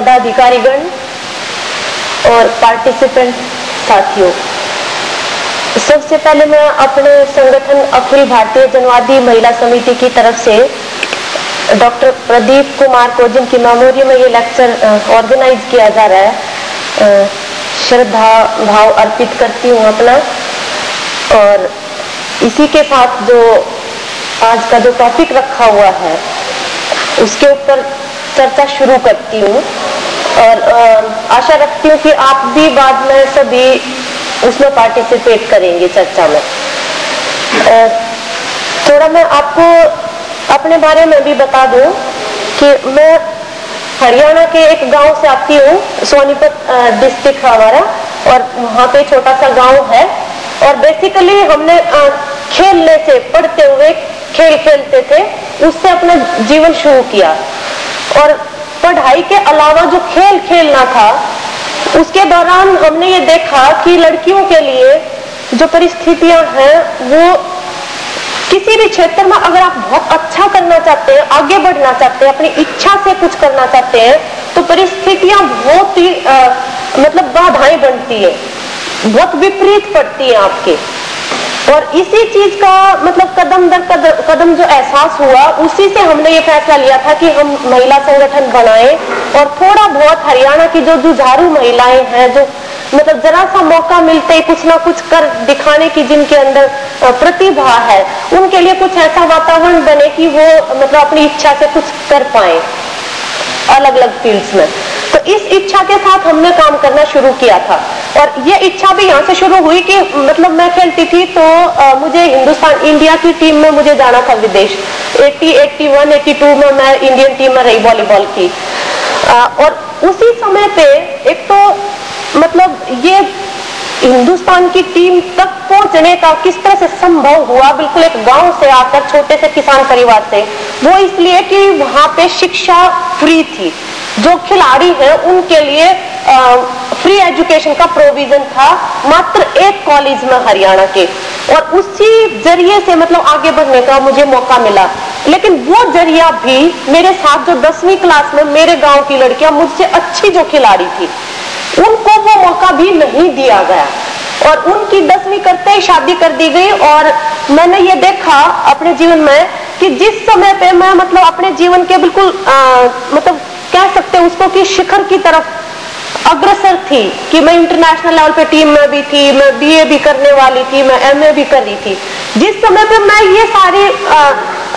पदाधिकारीगण और पार्टिसिपेंट साथियों। सबसे पहले मैं अपने संगठन अखिल भारतीय जनवादी महिला समिति की तरफ़ से डॉक्टर प्रदीप कुमार को, जिनकी मेमोरी में ये लेक्चर ऑर्गेनाइज किया जा रहा है श्रद्धा भाव अर्पित करती हूँ अपना। और इसी के साथ जो आज का जो टॉपिक रखा हुआ है, उसके ऊपर चर्चा शुरू करती हूँ। और आशा रखती हूँ कि आप भी बाद में सभी उसमें पार्टिसिपेट करेंगे चर्चा में। थोड़ा मैं आपको अपने बारे में भी बता दूँ कि मैं हरियाणा के एक गाँव से आती हूँ, सोनीपत डिस्ट्रिक्ट हमारा, और वहाँ पे छोटा सा गाँव है। और बेसिकली हमने खेलने से, पढ़ते हुए खेल खेलते थे, उससे अपना जीवन शुरू किया। और पढ़ाई के अलावा जो खेल खेलना था, उसके दौरान हमने ये देखा कि लड़कियों के लिए जो परिस्थितियाँ हैं, वो किसी भी क्षेत्र में अगर आप बहुत अच्छा करना चाहते हैं, आगे बढ़ना चाहते हैं, अपनी इच्छा से कुछ करना चाहते हैं तो परिस्थितियाँ बहुत ही मतलब बाधाएँ बनती है। बहुत विपरीत पड़ती है आपके। और इसी चीज़ का मतलब कदम दर कदम, कदम जो एहसास हुआ उसी से हमने ये फैसला लिया था कि हम महिला संगठन बनाएँ और थोड़ा बहुत हरियाणा की जो जुझारू महिलाएँ हैं जो मतलब जरा सा मौका मिलते ही कुछ ना कुछ कर दिखाने की जिनके अंदर प्रतिभा है उनके लिए कुछ ऐसा वातावरण बने कि वो मतलब अपनी इच्छा से कुछ कर पाए अलग अलग फील्ड्स में। तो इस इच्छा के साथ हमने काम करना शुरू किया था। और ये इच्छा भी यहाँ से शुरू हुई कि मतलब मैं खेलती थी तो आ, मुझे हिंदुस्तान इंडिया की टीम में मुझे जाना था विदेश। 80, 81, 82 में मैं इंडियन टीम में रही वॉलीबॉल की। आ, और उसी समय पे एक तो मतलब ये हिंदुस्तान की टीम तक पहुँचने का किस तरह से संभव हुआ बिल्कुल एक गाँव से आकर छोटे से किसान परिवार से वो इसलिए कि वहाँ पे शिक्षा फ्री थी। जो खिलाड़ी हैं उनके लिए आ, फ्री एजुकेशन का प्रोविज़न था मात्र एक कॉलेज में हरियाणा के। और उसी ज़रिए से मतलब आगे बढ़ने का मुझे मौका मिला। लेकिन वो ज़रिया भी मेरे साथ जो दसवीं क्लास में मेरे गाँव की लड़कियाँ मुझसे अच्छी जो खिलाड़ी थी उनको वो मौका भी नहीं दिया गया। और उनकी दसवीं करते ही शादी कर दी गई और मैंने ये देखा अपने जीवन में कि जिस समय पे मैं मतलब अपने जीवन के बिल्कुल मतलब कह सकते हैं उसको कि शिखर की तरफ़ अग्रसर थी कि मैं इंटरनेशनल लेवल पे टीम में भी थी मैं बीए भी करने वाली थी मैं एमए भी कर रही थी। जिस समय पे मैं ये सारी आ,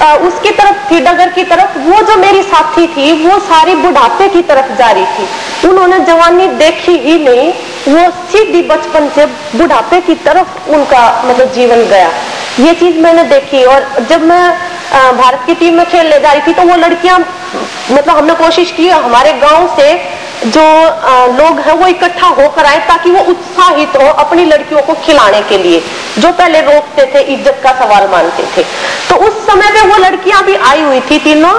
आ, उसकी तरफ़ थी डगर की तरफ़ वो जो मेरी साथी थी वो सारी बुढ़ापे की तरफ़ जा रही थी। उन्होंने जवानी देखी ही नहीं वो सीधी बचपन से बुढ़ापे की तरफ़ उनका मतलब जीवन गया। ये चीज़ मैंने देखी और जब मैं भारत की टीम में खेलने जा रही थी तो वो लड़कियाँ मतलब हमने कोशिश की हमारे गाँव से जो लोग हैं वो इकट्ठा होकर आए ताकि वो उत्साहित हो अपनी लड़कियों को खिलाने के लिए, जो पहले रोकते थे, इज़्ज़त का सवाल मानते थे। तो उस समय में वो लड़कियाँ भी आई हुई थी तीनों,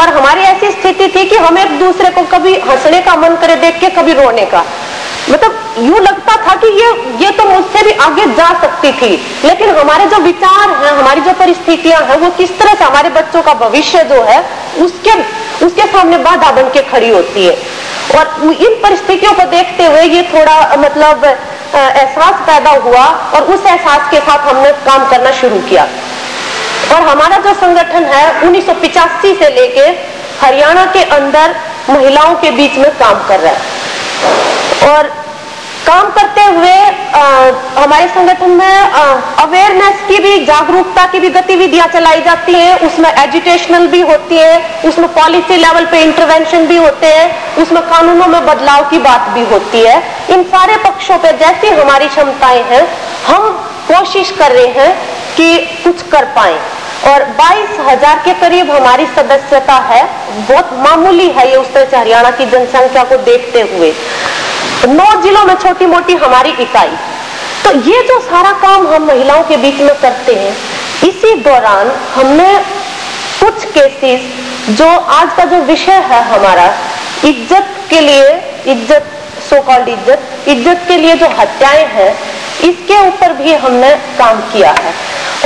और हमारी ऐसी स्थिति थी कि हम एक दूसरे को कभी हंसने का मन करे, देख के कभी रोने का। मतलब यूँ लगता था कि ये ये तो मुझसे भी आगे जा सकती थी। लेकिन हमारे जो विचार हैं, हमारी जो परिस्थितियाँ हैं, वो किस तरह से हमारे बच्चों का भविष्य जो है, उसके उसके सामने बाधा बन के खड़ी होती है। और इन परिस्थितियों को देखते हुए ये थोड़ा मतलब एहसास पैदा हुआ और उस एहसास के साथ हमने काम करना शुरू किया। और हमारा जो संगठन है, उन्नीस से लेके हरियाणा के अंदर महिलाओं के बीच में काम कर रहा है। और काम करते हुए आ, हमारे संगठन में अवेयरनेस की भी जागरूकता की भी गतिविधियाँ चलाई जाती हैं। उसमें एजुकेशनल भी होती है उसमें पॉलिसी लेवल पे इंटरवेंशन भी होते हैं उसमें कानूनों में बदलाव की बात भी होती है। इन सारे पक्षों पे जैसी हमारी क्षमताएँ हैं हम कोशिश कर रहे हैं कि कुछ कर पाए। और बाईस हज़ार के करीब हमारी सदस्यता है बहुत मामूली है ये उस तरह हरियाणा की जनसंख्या को देखते हुए। नौ जिलों में छोटी मोटी हमारी इकाई। तो ये जो सारा काम हम महिलाओं के बीच में करते हैं, इसी दौरान हमने कुछ केसेस जो आज का जो विषय है हमारा, इज़्ज़त के लिए, इज़्ज़त सो कॉल्ड इज़्ज़त इज़्ज़त के लिए जो हत्याएँ हैं, इसके ऊपर भी हमने काम किया है।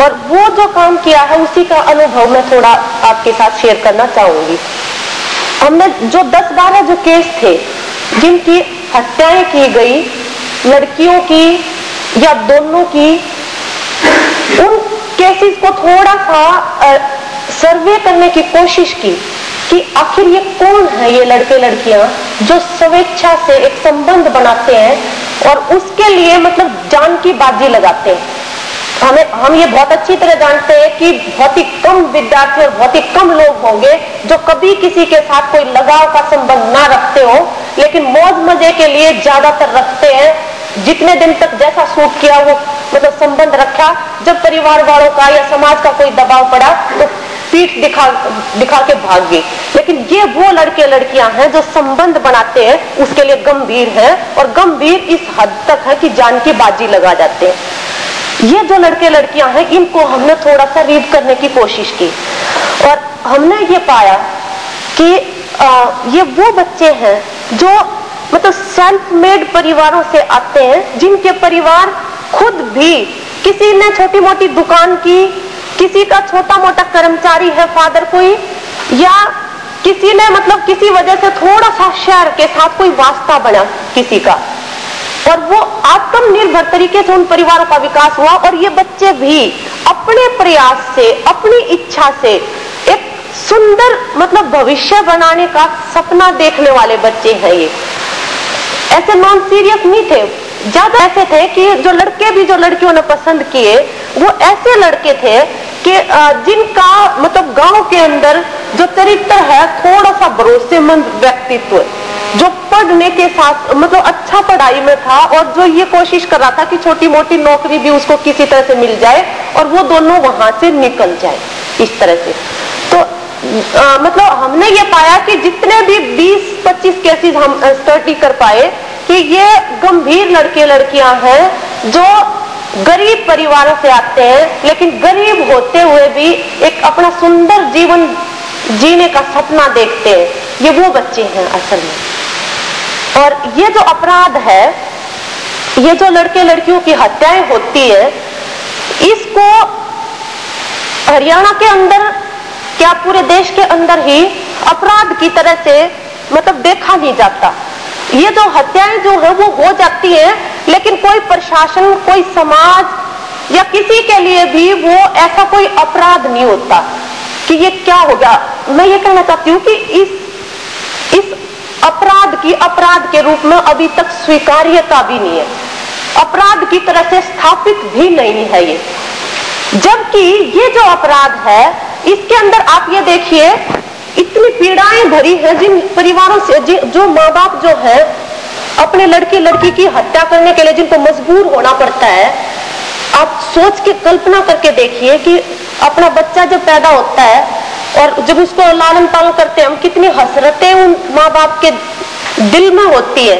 और वो जो काम किया है, उसी का अनुभव मैं थोड़ा आपके साथ शेयर करना चाहूँगी। हमने जो दस बारह जो केस थे, जिनकी हत्याएँ की गई, लड़कियों की या दोनों की, उन केसेस को थोड़ा सा सर्वे करने की कोशिश की कि आखिर ये कौन है ये लड़के लड़कियाँ जो स्वेच्छा से एक संबंध बनाते हैं और उसके लिए मतलब जान की बाजी लगाते हैं। हमें, हम ये बहुत अच्छी तरह जानते हैं कि बहुत ही कम विद्यार्थी और बहुत ही कम लोग होंगे जो कभी किसी के साथ कोई लगाव का संबंध ना रखते हो। लेकिन मौज मज़े के लिए ज़्यादातर रखते हैं। जितने दिन तक जैसा सूट किया वो मतलब संबंध रखा जब परिवार वालों का या समाज का कोई दबाव पड़ा तो पीठ दिखा दिखा के भाग गई। लेकिन ये वो लड़के लड़कियाँ हैं जो संबंध बनाते हैं उसके लिए गंभीर है और गंभीर इस हद तक है कि जान की बाजी लगा जाते हैं। ये जो लड़के लड़कियाँ हैं इनको हमने थोड़ा सा रीड करने की कोशिश की और हमने ये पाया कि आ, ये वो बच्चे हैं जो मतलब सेल्फ मेड परिवारों से आते हैं, जिनके परिवार खुद भी किसी ने छोटी मोटी दुकान की, किसी का छोटा मोटा कर्मचारी है फादर कोई, या किसी ने मतलब किसी वजह से थोड़ा सा शहर के साथ कोई वास्ता बना किसी का। और वो आत्मनिर्भर तरीके से उन परिवारों का विकास हुआ, और ये बच्चे भी अपने प्रयास से, अपनी इच्छा से सुंदर मतलब भविष्य बनाने का सपना देखने वाले बच्चे हैं ये। ऐसे नॉन सीरियस नहीं थे। ज़्यादा ऐसे थे कि जो लड़के भी, जो लड़कियों ने पसंद किए, वो ऐसे लड़के थे कि जिनका मतलब गाँव के अंदर जो चरित्र है थोड़ा सा भरोसेमंद व्यक्तित्व, जो पढ़ने के साथ मतलब अच्छा पढ़ाई में था और जो ये कोशिश कर रहा था कि छोटी मोटी नौकरी भी उसको किसी तरह से मिल जाए और वो दोनों वहाँ से निकल जाए, इस तरह से। तो आ, मतलब हमने ये पाया कि जितने भी 20-25 केसेस हम स्टडी कर पाए कि ये गंभीर लड़के लड़कियाँ हैं जो गरीब परिवारों से आते हैं लेकिन गरीब होते हुए भी एक अपना सुंदर जीवन जीने का सपना देखते हैं। ये वो बच्चे हैं असल में। और ये जो अपराध है ये जो लड़के लड़कियों की हत्याएँ होती है इसको हरियाणा के अंदर क्या पूरे देश के अंदर ही अपराध की तरह से मतलब देखा नहीं जाता। ये जो हत्याएँ जो है, वो हो जाती है, लेकिन कोई प्रशासन, कोई समाज या किसी के लिए भी वो ऐसा कोई अपराध नहीं होता कि ये क्या हो गया। मैं ये कहना चाहती हूँ कि इस इस अपराध की, अपराध के रूप में अभी तक स्वीकार्यता भी नहीं है। अपराध की तरह से स्थापित भी नहीं है ये। जबकि ये जो अपराध है इसके अंदर आप ये देखिए, इतनी पीड़ाएँ भरी है जिन परिवारों से जो माँ बाप जो है, अपने लड़के, लड़की की हत्या करने के लिए जिनको मजबूर होना पड़ता है, आप सोच के कल्पना करके देखिए कि अपना बच्चा जब पैदा होता है और जब उसको लालन पालन करते हैं, हम कितनी हसरतें उन माँ बाप के दिल में होती है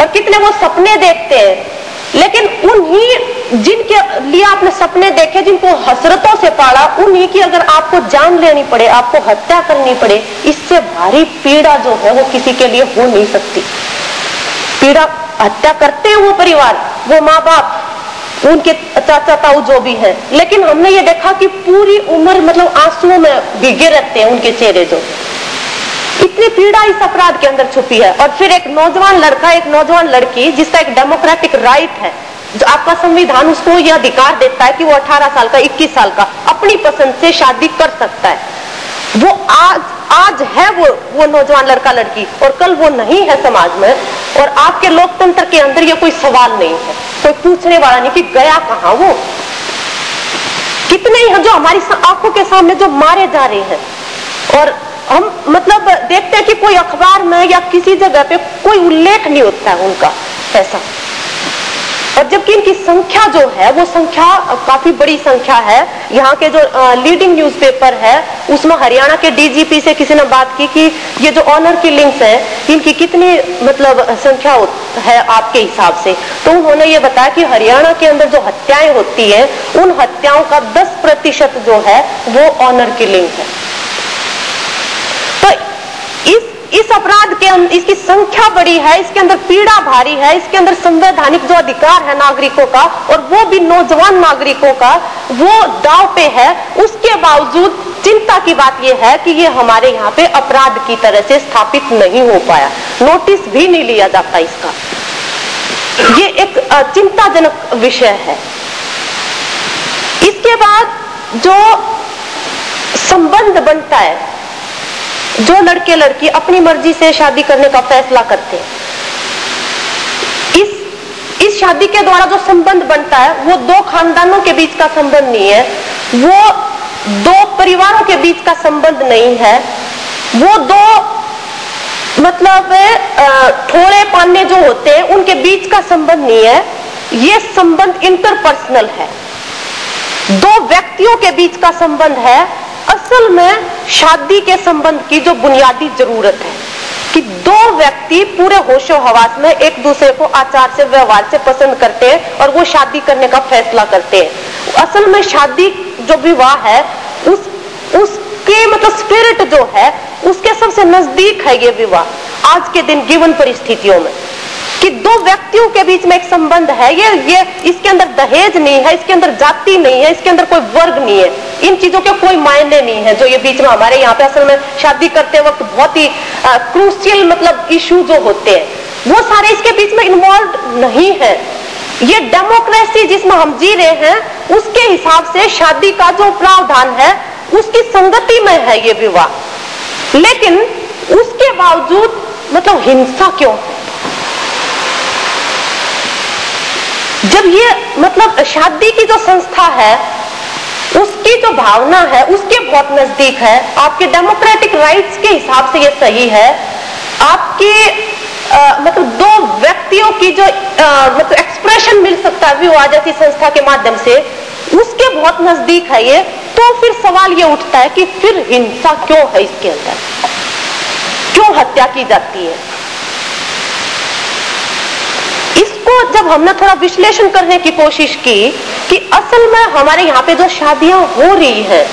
और कितने वो सपने देखते हैं। लेकिन उन्हीं जिनके लिए आपने सपने देखे, जिनको हसरतों से पाला, उन्हीं की अगर आपको जान लेनी पड़े, आपको हत्या करनी पड़े, इससे भारी पीड़ा जो है वो किसी के लिए हो नहीं सकती। पीड़ा हत्या करते हैं वो परिवार, वो माँ बाप उनके चाचा ताऊ जो भी है। लेकिन हमने ये देखा कि पूरी उम्र मतलब आंसुओं में भीगे रहते हैं उनके चेहरे जो। इतनी पीड़ा इस अपराध के अंदर छुपी है। और फिर एक नौजवान लड़का, एक नौजवान लड़की, जिसका एक डेमोक्रेटिक राइट है, जो आपका संविधान उसको यह अधिकार देता है कि वो 18 साल का 21 साल का अपनी पसंद से शादी कर सकता है। वो आज आज है वो वो नौजवान लड़का, लड़की, और कल वो नहीं है समाज में, और आपके लोकतंत्र के अंदर ये कोई सवाल नहीं है। कोई पूछने वाला नहीं कि गया कहा वो? कितने जो हमारी आँखों के सामने जो मारे जा रहे हैं। और हम मतलब देखते हैं कि कोई अखबार में या किसी जगह पे कोई उल्लेख नहीं होता है उनका ऐसा। और जबकि इनकी संख्या जो है, वो संख्या काफ़ी बड़ी संख्या है। यहाँ के जो लीडिंग न्यूज़पेपर है, उसमें हरियाणा के डीजीपी से किसी ने बात की कि ये जो ऑनर किलिंग्स है, इनकी कितनी मतलब संख्या है आपके हिसाब से? तो उन्होंने ये बताया कि हरियाणा के अंदर जो हत्याएँ होती है, उन हत्याओं का 10 प्रतिशत जो है, वो ऑनर की लिंक है। इस इस अपराध के इसकी संख्या बड़ी है, इसके अंदर पीड़ा भारी है, इसके अंदर संवैधानिक जो अधिकार है नागरिकों का और वो भी नौजवान नागरिकों का, वो दाव पे है। उसके बावजूद चिंता की बात यह है कि ये हमारे यहाँ पे अपराध की तरह से स्थापित नहीं हो पाया। नोटिस भी नहीं लिया जाता इसका। ये एक चिंताजनक विषय है। इसके बाद जो संबंध बनता है जो लड़के लड़की अपनी मर्ज़ी से शादी करने का फैसला करते हैं। इस इस शादी के द्वारा जो संबंध बनता है, वो दो खानदानों के बीच का संबंध नहीं है, वो दो परिवारों के बीच का संबंध नहीं है, वो दो मतलब थोड़े पाने जो होते हैं, उनके बीच का संबंध नहीं है। ये संबंध इंटरपर्सनल है। दो व्यक्तियों के बीच का संबंध है असल में शादी के संबंध की जो बुनियादी ज़रूरत है कि दो व्यक्ति पूरे होशो हवास में एक दूसरे को आचार से, व्यवहार से पसंद करते हैं और वो शादी करने का फैसला करते हैं। असल में शादी जो विवाह है, उस, उसके मतलब स्पिरिट जो है, उसके सबसे नज़दीक है ये विवाह। आज के दिन गिवन परिस्थितियों में। कि दो व्यक्तियों के बीच में एक संबंध है। ये ये इसके अंदर दहेज नहीं है, इसके अंदर जाति नहीं है, इसके अंदर कोई वर्ग नहीं है। इन चीज़ों के कोई मायने नहीं है जो ये बीच में हमारे यहाँ पे असल में शादी करते वक्त बहुत ही क्रूसियल मतलब इशू जो होते हैं। वो सारे इसके बीच में इन्वॉल्व नहीं है। ये डेमोक्रेसी जिसमें हम जी रहे हैं, उसके हिसाब से शादी का जो प्रावधान है, उसकी संगति में है ये विवाह। लेकिन उसके बावजूद मतलब हिंसा क्यों है? जब ये मतलब शादी की जो संस्था है उसकी जो भावना है उसके बहुत नज़दीक है आपके डेमोक्रेटिक राइट्स के हिसाब से ये सही है आपके आ, मतलब दो व्यक्तियों की जो आ, मतलब एक्सप्रेशन मिल सकता है विवाह जैसी संस्था के माध्यम से उसके बहुत नज़दीक है ये तो फिर सवाल ये उठता है कि फिर हिंसा क्यों है इसके अंदर? क्यों हत्या की जाती है इसको जब हमने थोड़ा विश्लेषण करने की कोशिश की कि असल में हमारे यहाँ पे जो शादियाँ हो रही हैं,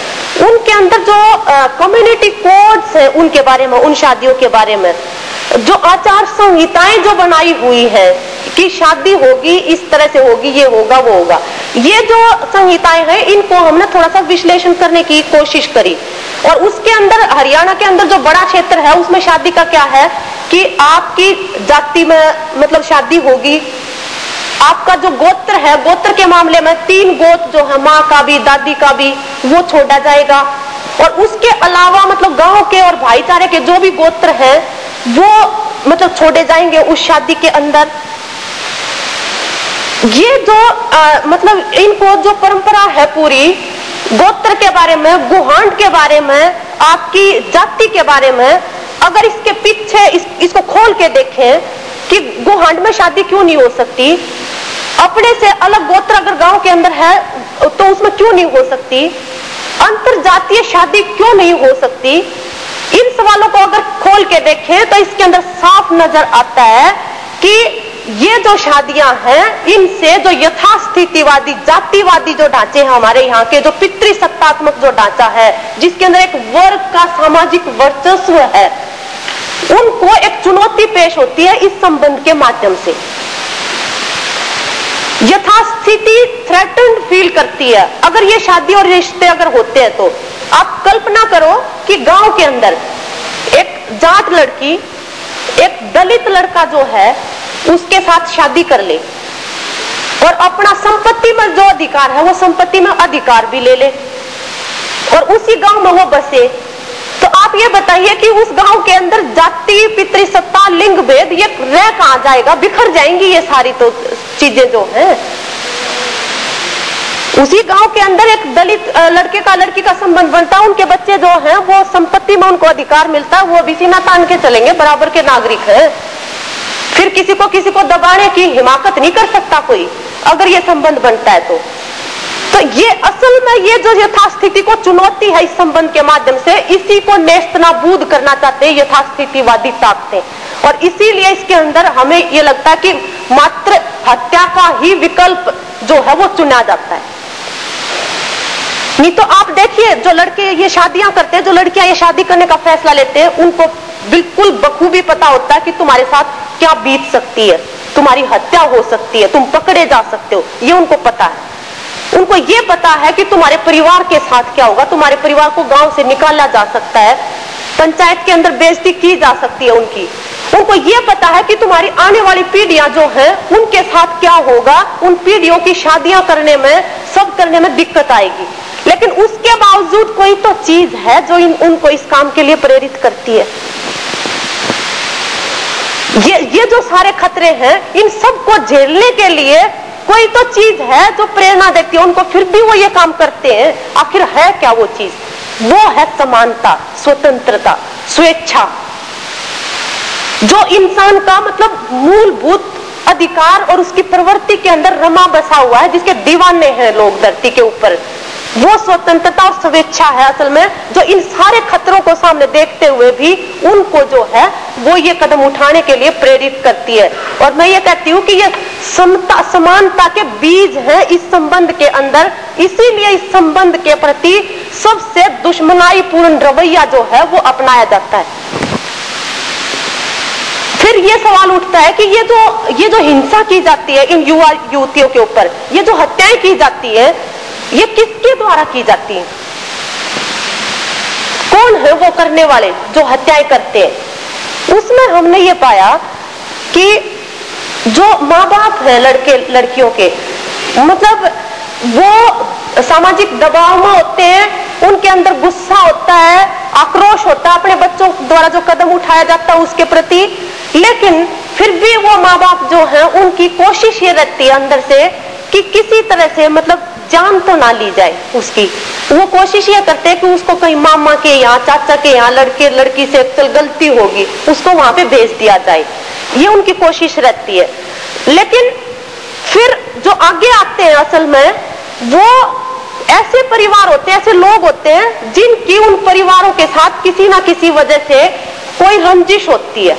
उनके अंदर जो कम्युनिटी कोड्स है उनके बारे में, उन शादियों के बारे में, जो आचार संहिताएँ जो बनाई हुई है कि शादी होगी, इस तरह से होगी, ये होगा, वो होगा, ये जो संहिताएँ हैं, इनको हमने थोड़ा सा विश्लेषण करने की कोशिश करी। और उसके अंदर, हरियाणा के अंदर जो बड़ा क्षेत्र है, उसमें शादी का क्या है कि आपकी जाति में मतलब शादी होगी आपका जो गोत्र है गोत्र के मामले में तीन गोत्र जो है माँ का भी दादी का भी वो छोड़ा जाएगा। और उसके अलावा मतलब गाँव के और भाईचारे के जो भी गोत्र हैं वो मतलब छोड़े जाएँगे उस शादी के अंदर। ये जो आ, मतलब इनको जो परंपरा है पूरी गोत्र के बारे में गुहांड के बारे में आपकी जाति के बारे में अगर इसके पीछे इस, इसको खोल के देखें कि गुहांड में शादी क्यों नहीं हो सकती? अपने से अलग गोत्र अगर गाँव के अंदर है तो उसमें क्यों नहीं हो सकती? अंतर जातीय शादी क्यों नहीं हो सकती? इन सवालों को अगर खोल के देखें तो इसके अंदर साफ़ नज़र आता है कि ये जो शादियाँ हैं, इनसे जो यथास्थितिवादी, जातिवादी जो ढांचे हैं हमारे यहाँ के, जो पितृसत्तात्मक जो ढांचा है, जिसके अंदर एक वर्ग का सामाजिक वर्चस्व है उनको एक चुनौती पेश होती है इस संबंध के माध्यम से। यथास्थिति थ्रेटन फील करती है। अगर ये शादी और रिश्ते अगर होते हैं तो। आप कल्पना करो कि गाँव के अंदर एक जाट लड़की, एक दलित लड़का जो है, उसके साथ शादी कर ले। और अपना संपत्ति में जो अधिकार है, वो संपत्ति में अधिकार भी ले ले। और उसी गाँव में वो बसे। तो आप ये बताइए कि उस गाँव के अंदर जाति पितृसत्ता लिंग भेद, ये रह कहा जाएगा? बिखर जाएँगी ये सारी तो चीज़ें जो हैं। उसी गाँव के अंदर एक दलित लड़के का, लड़की का संबंध बनता है। उनके बच्चे जो हैं, वो संपत्ति में उनको अधिकार मिलता है। वो भी तान के चलेंगे, बराबर के नागरिक हैं। फिर किसी को किसी को दबाने की हिमाकत नहीं कर सकता कोई, अगर ये संबंध बनता है तो। तो ये असल में ये जो यथास्थिति को चुनौती है इस संबंध के माध्यम से, इसी को नेस्तनाबूद करना चाहते हैं यथास्थितिवादी ताकतें और इसीलिए इसके अंदर हमें ये लगता है कि मात्र हत्या का ही विकल्प जो है वो चुना जाता है। नहीं तो आप देखिए, जो लड़के ये शादियाँ करते हैं, जो लड़कियाँ ये शादी करने का फैसला लेते हैं, उनको बिल्कुल बखूबी पता होता है कि तुम्हारे साथ क्या बीत सकती है, तुम्हारी हत्या हो सकती है, तुम पकड़े जा सकते हो, ये उनको पता है। उनको ये पता है कि तुम्हारे परिवार के साथ क्या होगा। तुम्हारे परिवार को गाँव से निकाला जा सकता है। पंचायत के अंदर बेजती की जा सकती है उनकी। उनको ये पता है कि तुम्हारी आने वाली पीढ़ियाँ जो हैं, उनके साथ क्या होगा। उन पीढ़ियों की शादियाँ करने में, सब करने में दिक्कत आएगी। लेकिन उसके बावजूद कोई तो चीज़ है जो इन, उनको इस काम के लिए प्रेरित करती है। ये ये जो सारे खतरे हैं, इन सबको झेलने के लिए कोई तो चीज़ है जो प्रेरणा देती है, उनको फिर भी वो ये काम करते हैं। आखिर है क्या वो चीज़? वो है समानता, स्वतंत्रता, स्वेच्छा। जो इंसान का मतलब मूलभूत अधिकार और उसकी प्रवृत्ति के अंदर रमा बसा हुआ है, जिसके दीवाने हैं लोग धरती के ऊपर। वो स्वतंत्रता और स्वेच्छा है असल में, जो इन सारे खतरों को सामने देखते हुए भी उनको जो है, वो ये कदम उठाने के लिए प्रेरित करती है। और मैं ये कहती हूँ कि ये समता, समानता के बीज है इस संबंध के अंदर। इसीलिए इस संबंध के प्रति सबसे दुश्मनाई पूर्ण रवैया जो है, वो अपनाया जाता है। फिर ये सवाल उठता है कि ये जो ये जो हिंसा की जाती है इन युवा, युवतियों के ऊपर, ये जो हत्याएँ की जाती है ये किसके द्वारा की जाती है? कौन है वो करने वाले जो हत्याएँ करते हैं? उसमें हमने ये पाया कि जो माँ बाप है लड़के, लड़कियों के मतलब वो सामाजिक दबाव में होते हैं, उनके अंदर गुस्सा होता है, आक्रोश होता है, अपने बच्चों द्वारा जो कदम उठाया जाता है उसके प्रति। लेकिन फिर भी वो माँ बाप जो है, उनकी कोशिश ये रहती है अंदर से कि किसी तरह से मतलब जान तो ना ली जाए उसकी। वो कोशिश ये करते हैं कि उसको कहीं मामा के यहाँ, चाचा के यहाँ, लड़के, लड़की से चल गलती होगी, उसको वहाँ पे भेज दिया जाए। ये उनकी कोशिश रहती है। लेकिन फिर जो आगे आते हैं असल में, वो ऐसे परिवार होते हैं, ऐसे लोग होते हैं, जिनकी उन परिवारों के साथ किसी ना किसी वजह से कोई रंजिश होती है।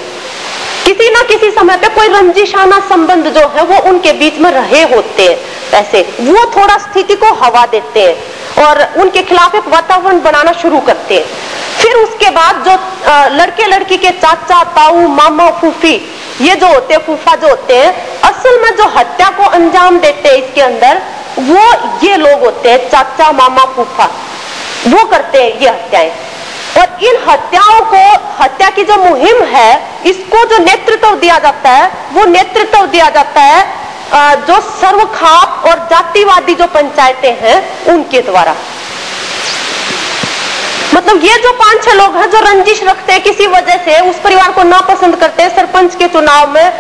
किसी ना किसी समय पे कोई रंजिशाना संबंध जो है, वो उनके बीच में रहे होते हैं। ऐसे वो थोड़ा स्थिति को हवा देते हैं और उनके खिलाफ एक वातावरण बनाना शुरू करते हैं। फिर उसके बाद जो लड़के लड़की के चाचा, ताऊ, मामा, फूफी, ये जो होते फूफा जो होते हैं, असल में जो हत्या को अंजाम देते हैं इसके अंदर, वो ये लोग होते हैं, चाचा, मामा, फूफा, वो करते हैं ये हत्याएँ। और इन हत्याओं को, हत्या की जो मुहिम है, इसको जो नेतृत्व दिया जाता है, वो नेतृत्व दिया जाता है जो सर्वखाप और जातिवादी जो पंचायतें हैं, उनके द्वारा। मतलब ये जो पाँच छह लोग हैं जो रंजिश रखते हैं किसी वजह से, उस परिवार को नापसंद करते हैं, सरपंच के चुनाव में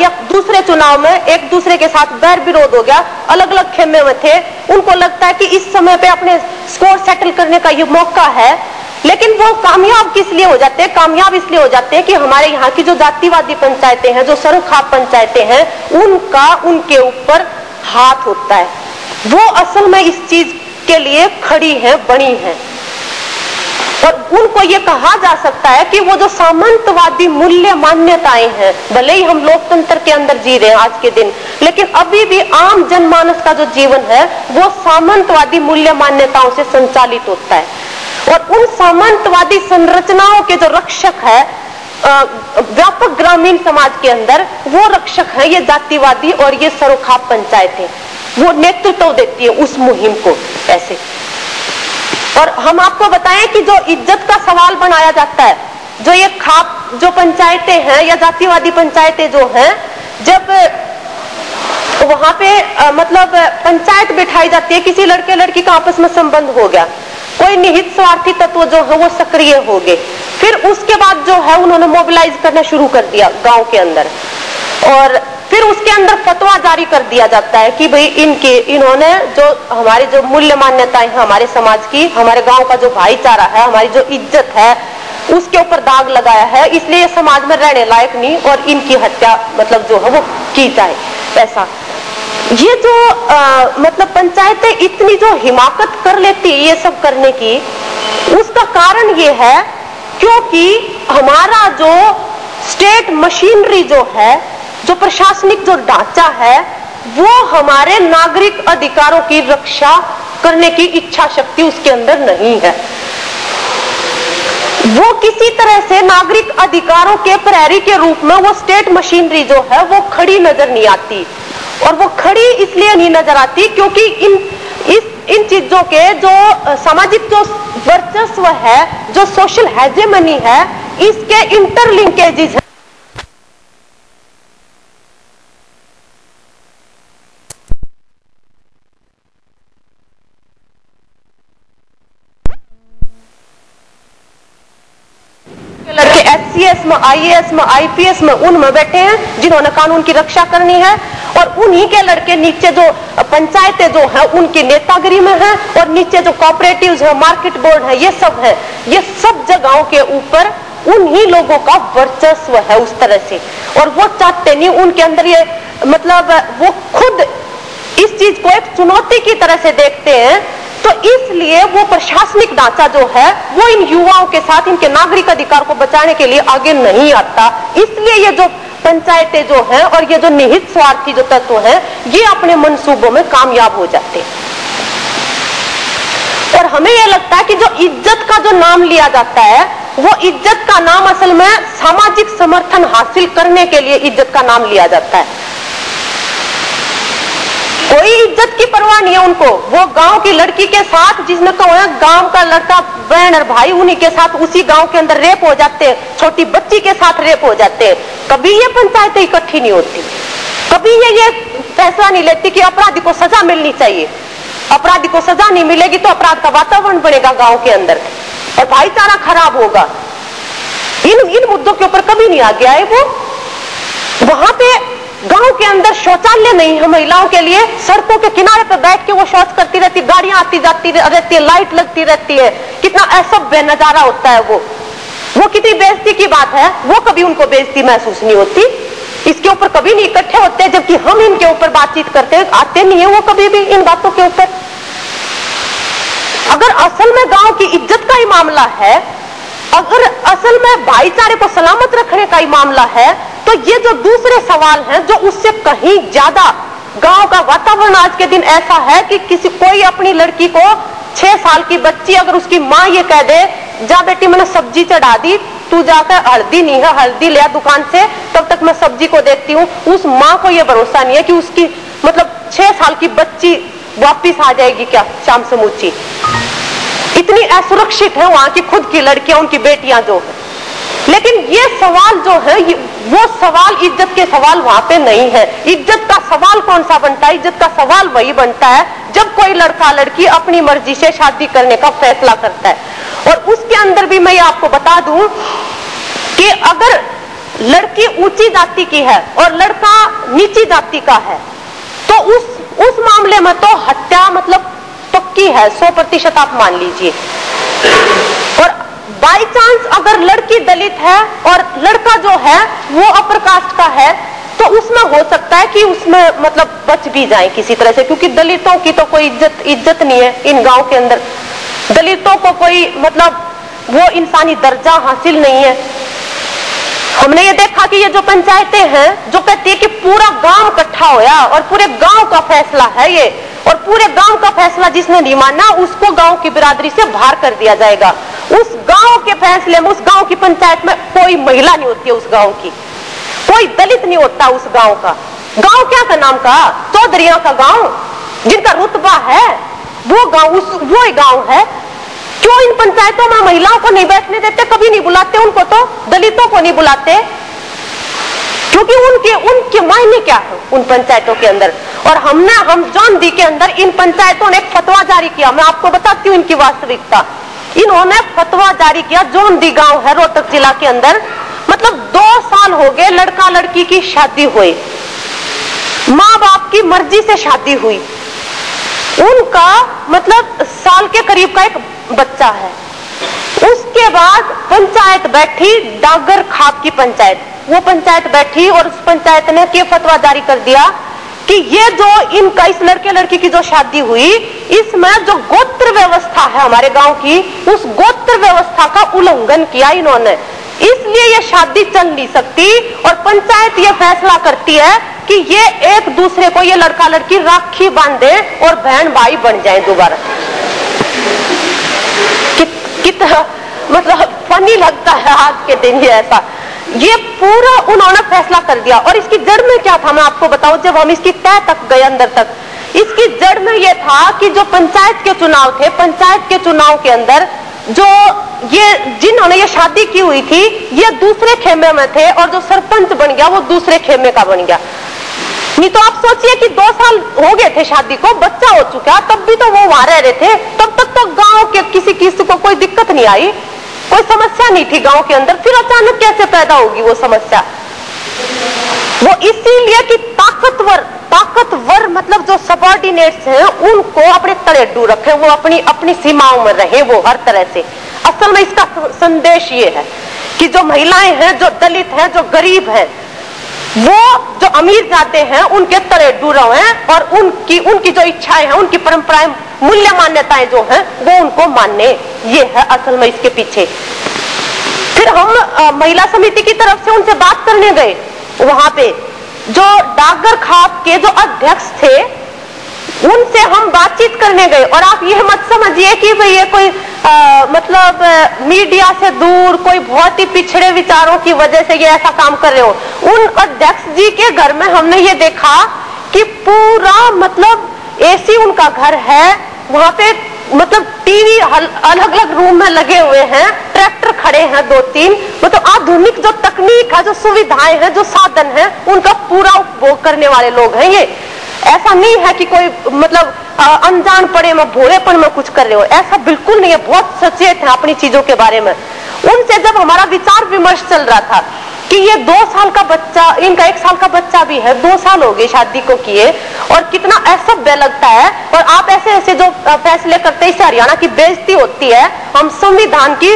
या दूसरे चुनाव में एक दूसरे के साथ बैर विरोध हो गया अलग अलग खेमे में थे, उनको लगता है कि इस समय पे अपने स्कोर सेटल करने का ये मौका है। लेकिन वो कामयाब किस लिए हो जाते हैं? कामयाब इसलिए हो जाते हैं कि हमारे यहाँ की जो जातिवादी पंचायतें हैं, जो सर्वखाप पंचायतें हैं, उनका, उनके ऊपर हाथ होता है। वो असल में इस चीज़ के लिए खड़ी है, बनी है। और उनको ये कहा जा सकता है कि वो जो सामंतवादी मूल्य मान्यताएँ हैं, भले ही हम लोकतंत्र के अंदर जी रहे हैं आज के दिन, लेकिन अभी भी आम जनमानस का जो जीवन है, वो सामंतवादी मूल्य मान्यताओं से संचालित होता है। और उन सामंतवादी संरचनाओं के जो रक्षक है व्यापक ग्रामीण समाज के अंदर वो रक्षक है ये जातिवादी और ये सरोखाप पंचायतें। वो नेतृत्व देती है उस मुहिम को ऐसे। और हम आपको बताएँ कि जो इज़्ज़त का सवाल बनाया जाता है जो ये खाप जो पंचायतें हैं या जातिवादी पंचायतें जो हैं जब वहाँ पे आ, मतलब पंचायत बिठाई जाती है किसी लड़के लड़की का आपस में संबंध हो गया कोई निहित स्वार्थी तत्व जो है वो सक्रिय हो गए फिर उसके बाद जो है उन्होंने मोबिलाइज करना शुरू कर दिया गाँव के अंदर। और फिर उसके अंदर फतवा जारी कर दिया जाता है कि भाई इनके, इन्होंने जो हमारी जो मूल्य मान्यताएँ हैं हमारे समाज की, हमारे गाँव का जो भाईचारा है, हमारी जो इज़्ज़त है, उसके ऊपर दाग लगाया है, इसलिए समाज में रहने लायक नहीं और इनकी हत्या मतलब जो है वो की जाए। ऐसा ये जो आ, मतलब पंचायतें इतनी जो हिमाकत कर लेती है ये सब करने की उसका कारण ये है क्योंकि हमारा जो स्टेट मशीनरी जो है जो प्रशासनिक जो ढांचा है वो हमारे नागरिक अधिकारों की रक्षा करने की इच्छा शक्ति उसके अंदर नहीं है। वो किसी तरह से नागरिक अधिकारों के प्रहरी के रूप में वो स्टेट मशीनरी जो है वो खड़ी नज़र नहीं आती। और वो खड़ी इसलिए नहीं नज़र आती क्योंकि इन, इस, इन चीज़ों के जो सामाजिक जो वर्चस्व है, जो सोशल हैजेमनी है, इसके इंटरलिंकेजेस है। एस में आईएएस में आईपीएस में, उनमें बैठे हैं, जिन्होंने कानून की रक्षा करनी है। और उन्हीं के लड़के नीचे जो पंचायतें जो है, उनकी नेतागिरी में है और नीचे जो कॉपरेटिव है मार्केट बोर्ड है, ये सब है। ये सब जगहों के ऊपर उन्हीं लोगों का वर्चस्व है उस तरह से। और वो चाहते नहीं उनके अंदर ये मतलब वो खुद इस चीज़ को एक चुनौती की तरह से देखते हैं। तो इसलिए वो प्रशासनिक ढांचा जो है, वो इन युवाओं के साथ, इनके नागरिक अधिकार को बचाने के लिए आगे नहीं आता। इसलिए ये जो पंचायतें जो हैं और ये जो निहित स्वार्थी जो तत्व है, ये अपने मनसूबों में कामयाब हो जाते हैं। और हमें यह लगता है कि जो इज़्ज़त का जो नाम लिया जाता है, वो इज़्ज़त का नाम असल में सामाजिक समर्थन हासिल करने के लिए इज़्ज़त का नाम लिया जाता है। कोई इज़्ज़त की परवाह नहीं है उनको। वो गाँव की लड़की के साथ, जिसने कहो है, गाँव का लड़का बहन और भाई उन्हीं के साथ उसी गाँव के अंदर रेप हो जाते हैं, छोटी बच्ची के साथ रेप हो जाते हैं। कभी ये पंचायतें इकट्ठी नहीं होती। कभी ये ये फैसला नहीं लेती कि अपराधी को सजा मिलनी चाहिए। अपराधी को सजा नहीं मिलेगी तो अपराध का वातावरण बनेगा गाँव के अंदर। और भाईचारा खराब होगा। इन इन मुद्दों के ऊपर कभी नहीं आ गया है वो। वहाँ पे गाँव के अंदर शौचालय नहीं है महिलाओं के लिए। सड़कों के किनारे पर बैठ के वो शौच करती रहती, गाड़ियाँ आती जाती रहती है, लाइट लगती रहती है। कितना असभ्य नज़ारा होता है वो। वो कितनी बेजती की बात है, वो कभी उनको बेजती महसूस नहीं होती। इसके ऊपर कभी नहीं इकट्ठे होते, जबकि हम इनके ऊपर बातचीत करते आते नहीं है वो कभी भी इन बातों के ऊपर। अगर असल में गाँव की इज़्ज़त का ही मामला है, अगर असल में भाईचारे को सलामत रखने का ही मामला है तो ये जो दूसरे सवाल हैं, जो उससे कहीं ज़्यादा गाँव का वातावरण आज के दिन ऐसा है कि किसी कोई अपनी लड़की को छह साल की बच्ची अगर उसकी माँ ये कह दे, जा बेटी, मैंने सब्ज़ी चढ़ा दी, तू जाकर हल्दी नहीं है, हल्दी लिया दुकान से, तब तक मैं सब्ज़ी को देखती हूँ। उस माँ को ये भरोसा नहीं है कि उसकी मतलब छह साल की बच्ची वापिस आ जाएगी क्या, शाम समूची। इतनी असुरक्षित है वहाँ की खुद की लड़कियाँ, उनकी बेटियाँ जो है। लेकिन ये सवाल जो है वो सवाल इज़्ज़त के सवाल वहाँ पे नहीं है। इज़्ज़त का सवाल कौन सा बनता है? इज़्ज़त का सवाल वही बनता है जब कोई लड़का लड़की अपनी मर्ज़ी से शादी करने का फैसला करता है। और उसके अंदर भी मैं आपको बता दूँ कि अगर लड़की ऊँची जाति की है और लड़का नीची जाति का है तो उस उस मामले में तो हत्या मतलब पक्की है, सौ प्रतिशत आप मान लीजिए। और बाई चांस अगर लड़की दलित है और लड़का जो है, वो अपर कास्ट का है तो उसमें हो सकता है कि उसमें मतलब बच भी जाए किसी तरह से, क्योंकि दलितों की तो कोई इज़्ज़त इज़्ज़त नहीं है इन गाँव के अंदर। दलितों को कोई मतलब वो इंसानी दर्जा हासिल नहीं है। हमने ये देखा कि ये जो पंचायतें हैं, जो कहती है कि पूरा गाँव इकट्ठा होया और पूरे गाँव का फैसला है ये, और पूरे गाँव का फैसला जिसने नहीं माना, उसको गाँव की बिरादरी से बाहर कर दिया जाएगा। उस गाँव के फैसले में, उस गाँव की पंचायत में कोई महिला नहीं होती है उस गाँव की। कोई दलित नहीं होता उस गाँव का। गाँव क्या का नाम का? चौधरिया का गाँव, जिनका रुतबा है, वो गाँव उस, वो गाँव है क्यों इन पंचायतों में महिलाओं को नहीं बैठने देते, कभी नहीं बुलाते उनको तो दलितों को नहीं बुलाते। क्योंकि उनके उनके मायने क्या है उन पंचायतों के अंदर? और हमने, हम जौन दी के अंदर इन पंचायतों ने फतवा जारी किया। मैं आपको बताती हूँ इनकी वास्तविकता। इन्होंने फतवा जारी किया जोन दी गाँव है रोहतक जिला के अंदर। मतलब दो साल हो गए लड़का लड़की की शादी हुई। माँ बाप की मर्ज़ी से शादी हुई। उनका मतलब साल के करीब का एक बच्चा है। उसके बाद पंचायत बैठी डागर खाप की पंचायत। वो पंचायत बैठी और उस पंचायत ने के फतवा जारी कर दिया कि ये जो इनका, इस लड़के लड़की की जो शादी हुई, इसमें जो गोत्र व्यवस्था है हमारे गाँव की, उस गोत्र व्यवस्था का उल्लंघन किया इन्होंने। इसलिए ये शादी चल नहीं सकती और पंचायत ये फैसला करती है कि ये एक दूसरे को ये लड़का लड़की राखी बांधे और बहन भाई बन जाए दोबारा। कितना मतलब फनी लगता है आज के दिन ही ऐसा। ये पूरा उन्होंने फैसला कर दिया। और इसकी जड़ में क्या था, मैं आपको बताऊँ, जब हम इसकी तय तक गए अंदर तक, इसकी जड़ में यह था कि जो पंचायत के चुनाव थे, पंचायत के चुनाव के अंदर जो ये, जिन्होंने ये शादी की हुई थी, ये दूसरे खेमे में थे और जो सरपंच बन गया, वो दूसरे खेमे का बन गया। नहीं तो आप सोचिए कि दो साल हो गए थे शादी को, बच्चा हो चुका, तब भी तो वो वहाँ रह रहे थे, तब तक तो गाँव के किसी किसी को कोई दिक्कत नहीं आई। कोई समस्या नहीं थी गाँव के अंदर, फिर अचानक कैसे पैदा होगी वो समस्या? वो इसीलिए कि ताकतवर ताकतवर मतलब जो सबॉर्डिनेट्स हैं, उनको अपने तड़ेडू रखे, वो अपनी अपनी सीमाओं में रहे, वो हर तरह से। असल में इसका संदेश ये है कि जो महिलाएँ हैं, जो दलित हैं, जो गरीब हैं वो जो अमीर जाते हैं उनके तरह डूरो हैं और उनकी उनकी जो इच्छाएँ हैं उनकी परंपराएँ मूल्य मान्यताएँ जो हैं वो उनको मानने ये है असल में इसके पीछे। फिर हम आ, महिला समिति की तरफ़ से उनसे बात करने गए। वहाँ पे जो डाकघर खाप के जो अध्यक्ष थे उनसे हम बातचीत करने गए और आप यह मत समझिए कि भाई ये कोई आ, मतलब मीडिया से दूर कोई बहुत ही पिछड़े विचारों की वजह से ये ऐसा काम कर रहे हो। उन अध्यक्ष जी के घर में हमने ये देखा कि पूरा मतलब एसी उनका घर है। वहाँ पे मतलब टीवी अलग अलग रूम में लगे हुए हैं। ट्रैक्टर खड़े हैं दो तीन। मतलब आधुनिक जो तकनीक है जो सुविधाएँ हैं जो साधन है उनका पूरा उपभोग करने वाले लोग हैं ये। ऐसा नहीं है कि कोई मतलब अनजान पड़े में भोलेपन में कुछ कर रहे हो। ऐसा बिल्कुल नहीं है। बहुत सचेत है अपनी चीज़ों के बारे में। उनसे जब हमारा विचार विमर्श चल रहा था कि ये दो साल का बच्चा, इनका एक साल का बच्चा भी है, दो साल हो गए शादी को किए, और कितना असभ्य लगता है, और आप ऐसे ऐसे जो फैसले करते हैं इससे हरियाणा की बेजती होती है, हम संविधान की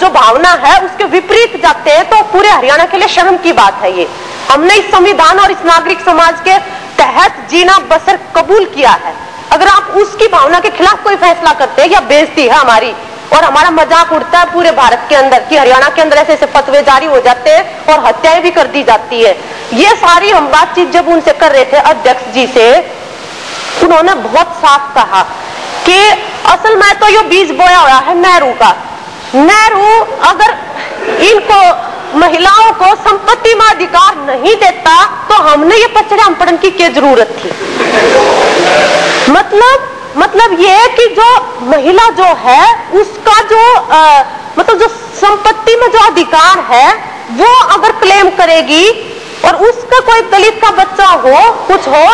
जो भावना है, उसके विपरीत जाते हैं तो पूरे हरियाणा के लिए शर्म की बात है ये। हमने इस संविधान और इस नागरिक समाज के तहत जीना बसर कबूल किया है। अगर आप उसकी भावना के खिलाफ कोई फैसला करते हैं, या बेजती है हमारी, और हमारा मज़ाक उड़ता है पूरे भारत के अंदर, कि हरियाणा के अंदर ऐसे ऐसे फतवे जारी हो जाते हैं और हत्याएँ भी कर दी जाती है। ये सारी हम बातचीत जब उनसे कर रहे थे अध्यक्ष जी से, उन्होंने बहुत साफ़ कहा कि असल में तो ये बीज बोया हुआ है नेहरू का। नेहरू अगर इनको महिलाओं को संपत्ति में अधिकार नहीं देता तो हमने ये पचड़े अम्पड़न की क्या ज़रूरत थी? मतलब मतलब ये कि जो महिला जो है उसका जो आ, मतलब जो संपत्ति में जो अधिकार है वो अगर क्लेम करेगी और उसका कोई दलित का बच्चा हो कुछ हो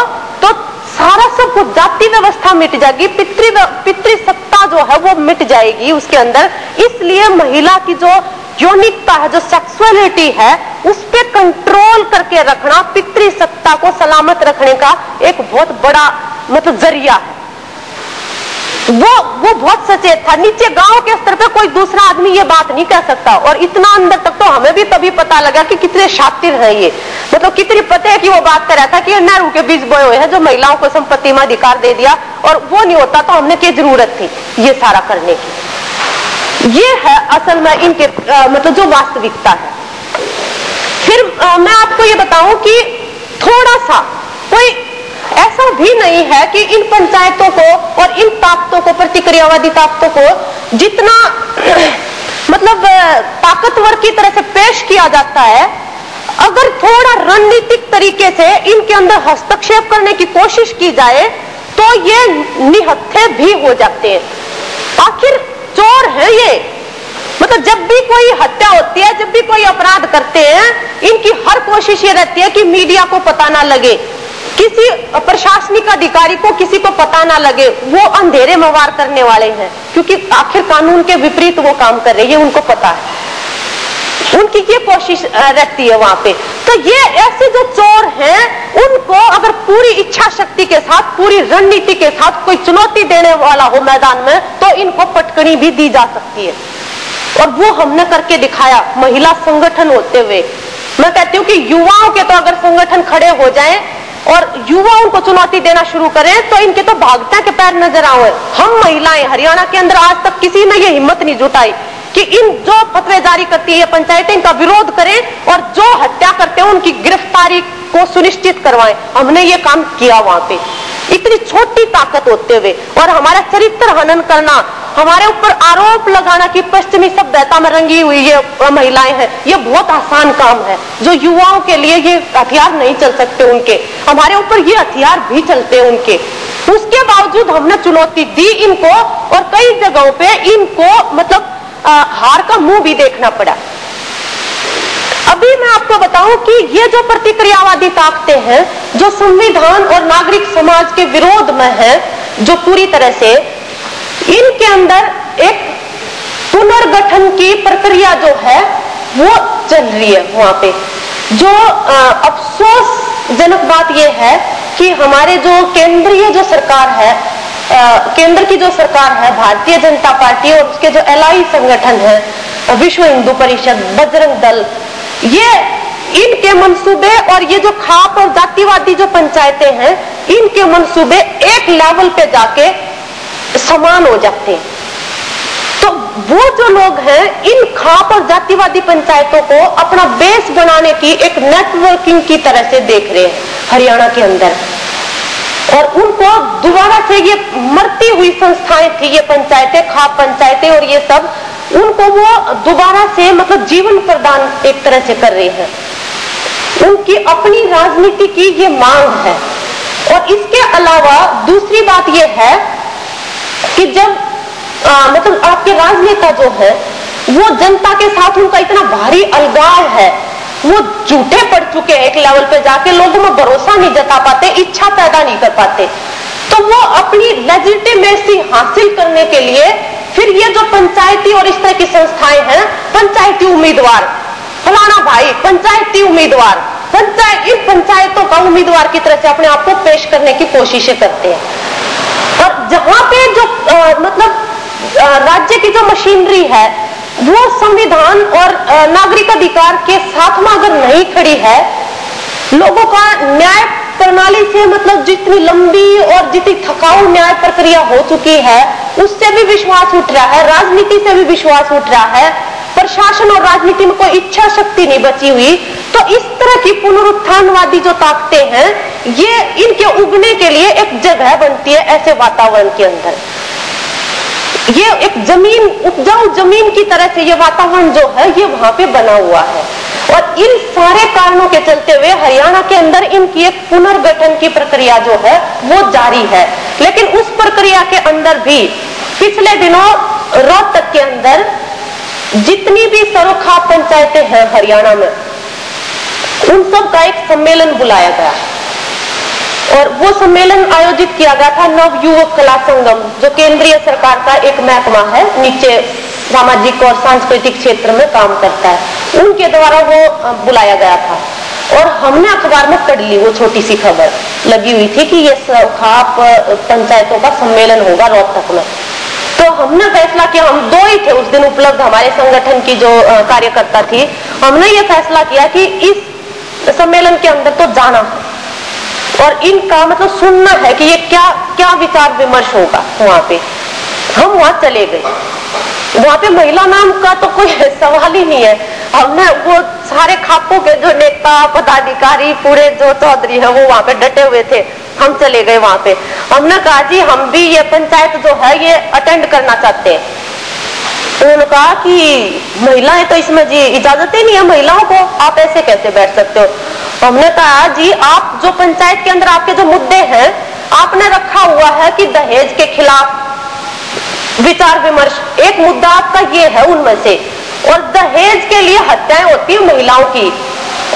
तो सारा सब कुछ जाति व्यवस्था मिट जाएगी पितृ पितृ सत्ता जो है वो मिट जाएगी उसके अंदर। इसलिए महिला की जो यौनिकता है, जो सेक्सुअलिटी है उस पर कंट्रोल करके रखना पितृ सत्ता को सलामत रखने का एक बहुत बड़ा मतलब ज़रिया है। वो वो बहुत सचेत था। नीचे गाँव के स्तर पे कोई दूसरा आदमी ये बात नहीं कह सकता। और इतना अंदर तक तो हमें भी तभी पता लगा कि कितने शातिर है ये। मतलब तो कितनी पते है कि वो बात कर रहा था कि नेहरू के बीच बोए हुए हैं, जो महिलाओं को संपत्ति में अधिकार दे दिया, और वो नहीं होता तो हमने क्या ज़रूरत थी ये सारा करने की? ये है असल में इनके मतलब जो वास्तविकता है। फिर आ, मैं आपको ये बताऊँ कि थोड़ा सा कोई ऐसा भी नहीं है कि इन पंचायतों को और इन ताकतों को प्रतिक्रियावादी ताकतों को जितना मतलब ताकतवर की तरह से पेश किया जाता है अगर थोड़ा रणनीतिक तरीके से इनके अंदर हस्तक्षेप करने की कोशिश की जाए तो ये निहत्थे भी हो जाते हैं। आखिर चोर है ये। मतलब जब भी कोई हत्या होती है, जब भी कोई अपराध करते हैं, इनकी हर कोशिश ये रहती है कि मीडिया को पता ना लगे। किसी प्रशासनिक अधिकारी को किसी को पता ना लगे। वो अंधेरे में वार करने वाले हैं, क्योंकि आखिर कानून के विपरीत वो काम कर रहे हैं, ये उनको पता है। उनकी ये कोशिश रहती है वहाँ पे। तो ये ऐसे जो चोर हैं, उनको अगर पूरी इच्छा शक्ति के साथ, पूरी रणनीति के साथ कोई चुनौती देने वाला हो मैदान में तो इनको पटकनी भी दी जा सकती है। और वो हमने करके दिखाया, महिला संगठन होते हुए। मैं कहती हूँ कि युवाओं के तो अगर संगठन खड़े हो जाएँ और युवाओं को चुनौती देना शुरू करें तो इनके तो भागता के पैर नज़र आए। हम महिलाएँ, हरियाणा के अंदर आज तक किसी ने ये हिम्मत नहीं जुटाई। कि इन जो पत्र जारी करती है पंचायतें इनका विरोध करें और जो हत्या करते हैं, उनकी गिरफ्तारी को सुनिश्चित करवाएँ। हमने ये काम किया वहाँ पे। इतनी छोटी ताकत होते हुए और हमारा चरित्र हनन करना, हमारे ऊपर आरोप लगाना कि पश्चिमी सभ्यता में रंगी हुई ये महिलाएँ हैं, ये बहुत आसान काम है। जो युवाओं के लिए ये हथियार नहीं चल सकते उनके, हमारे ऊपर ये हथियार भी चलते हैं उनके। उसके बावजूद हमने चुनौती दी इनको और कई जगहों पे इनको मतलब आ, हार का मुँह भी देखना पड़ा। अभी मैं आपको बताऊँ कि ये जो प्रतिक्रियावादी ताकतें हैं जो संविधान और नागरिक समाज के विरोध में है जो पूरी तरह से इनके अंदर एक पुनर्गठन की प्रक्रिया जो है वो चल रही है वहाँ पे। जो अफसोस जनक बात यह है कि हमारे जो केंद्रीय जो सरकार है केंद्र की जो सरकार है, भारतीय जनता पार्टी और उसके जो एलआई संगठन है विश्व हिंदू परिषद, बजरंग दल, ये इनके मंसूबे और ये जो खाप और जातिवादी जो पंचायतें हैं, इनके मंसूबे एक लेवल पे जाके समान हो जाते हैं। तो वो जो लोग हैं, इन खाप और जातिवादी पंचायतों को अपना बेस बनाने की एक नेटवर्किंग की तरह से देख रहे हैं, हरियाणा के अंदर। और उनको दोबारा से ये मरती हुई संस्थाएँ थी ये पंचायतें खाप पंचायतें और ये सब उनको वो दोबारा से मतलब जीवन प्रदान एक तरह से कर रहे हैं। उनकी अपनी राजनीति की ये मांग है। और इसके अलावा दूसरी बात ये है कि जब आ, मतलब आपके राजनेता जो है वो जनता के साथ उनका इतना भारी अलगाव है वो झूठे पड़ चुके हैं एक लेवल पे जाके लोगों में भरोसा नहीं जता पाते इच्छा पैदा नहीं कर पाते। तो वो अपनी लेजिटिमेसी हासिल करने के लिए फिर ये जो पंचायती और इस तरह की संस्थाएँ हैं पंचायती उम्मीदवार फलाना भाई पंचायती उम्मीदवार पंचायत इन पंचायतों का उम्मीदवार की तरह से अपने आप को पेश करने की कोशिशें करते हैं। और जहाँ पे जो आ, मतलब राज्य की जो मशीनरी है वो संविधान और नागरिक अधिकार के साथ में अगर नहीं खड़ी है, लोगों का न्याय प्रणाली से मतलब जितनी लंबी और जितनी थकाऊ न्याय प्रक्रिया हो चुकी है, उससे भी विश्वास उठ रहा है, राजनीति से भी विश्वास उठ रहा है, प्रशासन और राजनीति में कोई इच्छा शक्ति नहीं बची हुई तो इस तरह की पुनरुत्थानवादी जो ताकतें हैं, ये इनके उगने के लिए एक जगह बनती है ऐसे वातावरण के अंदर। ये एक ज़मीन, उपजाऊ ज़मीन की तरह से ये वातावरण जो है, ये वहाँ पे बना हुआ है। और इन सारे कारणों के चलते हुए हरियाणा के अंदर इनकी एक पुनर्गठन की प्रक्रिया जो है, वो जारी है। लेकिन उस प्रक्रिया के अंदर भी पिछले दिनों रोहतक के अंदर जितनी भी सरोखा पंचायतें हैं हरियाणा में, उन सब का एक सम्मेलन बुलाया गया। और वो सम्मेलन आयोजित किया गया था नव युवक कला संगम, जो केंद्रीय सरकार का एक महकमा है, नीचे सामाजिक और सांस्कृतिक क्षेत्र में काम करता है। उनके द्वारा वो बुलाया गया था। और हमने अखबार में पढ़ ली वो छोटी सी खबर। लगी हुई थी कि ये खाप पंचायतों का सम्मेलन होगा रोहतक में। तो हमने फैसला किया, हम दो ही थे उस दिन उपलब्ध, हमारे संगठन की जो कार्यकर्ता थी। हमने ये फैसला किया कि इस सम्मेलन के अंदर तो जाना है। और इनका मतलब सुनना है कि ये क्या क्या विचार विमर्श होगा वहाँ पे। हम वहाँ चले गए। वहाँ पे महिला नाम का तो कोई सवाल ही नहीं है। हमने वो सारे खापों के जो नेता, पदाधिकारी, पूरे जो चौधरी है, वो वहाँ पे डटे हुए थे। हम चले गए वहाँ पे। हमने कहा, जी, हम भी ये पंचायत जो है, ये अटेंड करना चाहते हैं। उन्होंने कहा कि, महिलाएँ तो इसमें जी इजाज़त ही नहीं है। महिलाओं को आप ऐसे कैसे बैठ सकते हो? हमने कहा, जी, आप जो पंचायत के अंदर आपके जो मुद्दे हैं, आपने रखा हुआ है कि दहेज के खिलाफ विचार विमर्श। एक मुद्दा आपका ये है उनमें से, और दहेज के लिए हत्याएँ होती है महिलाओं की।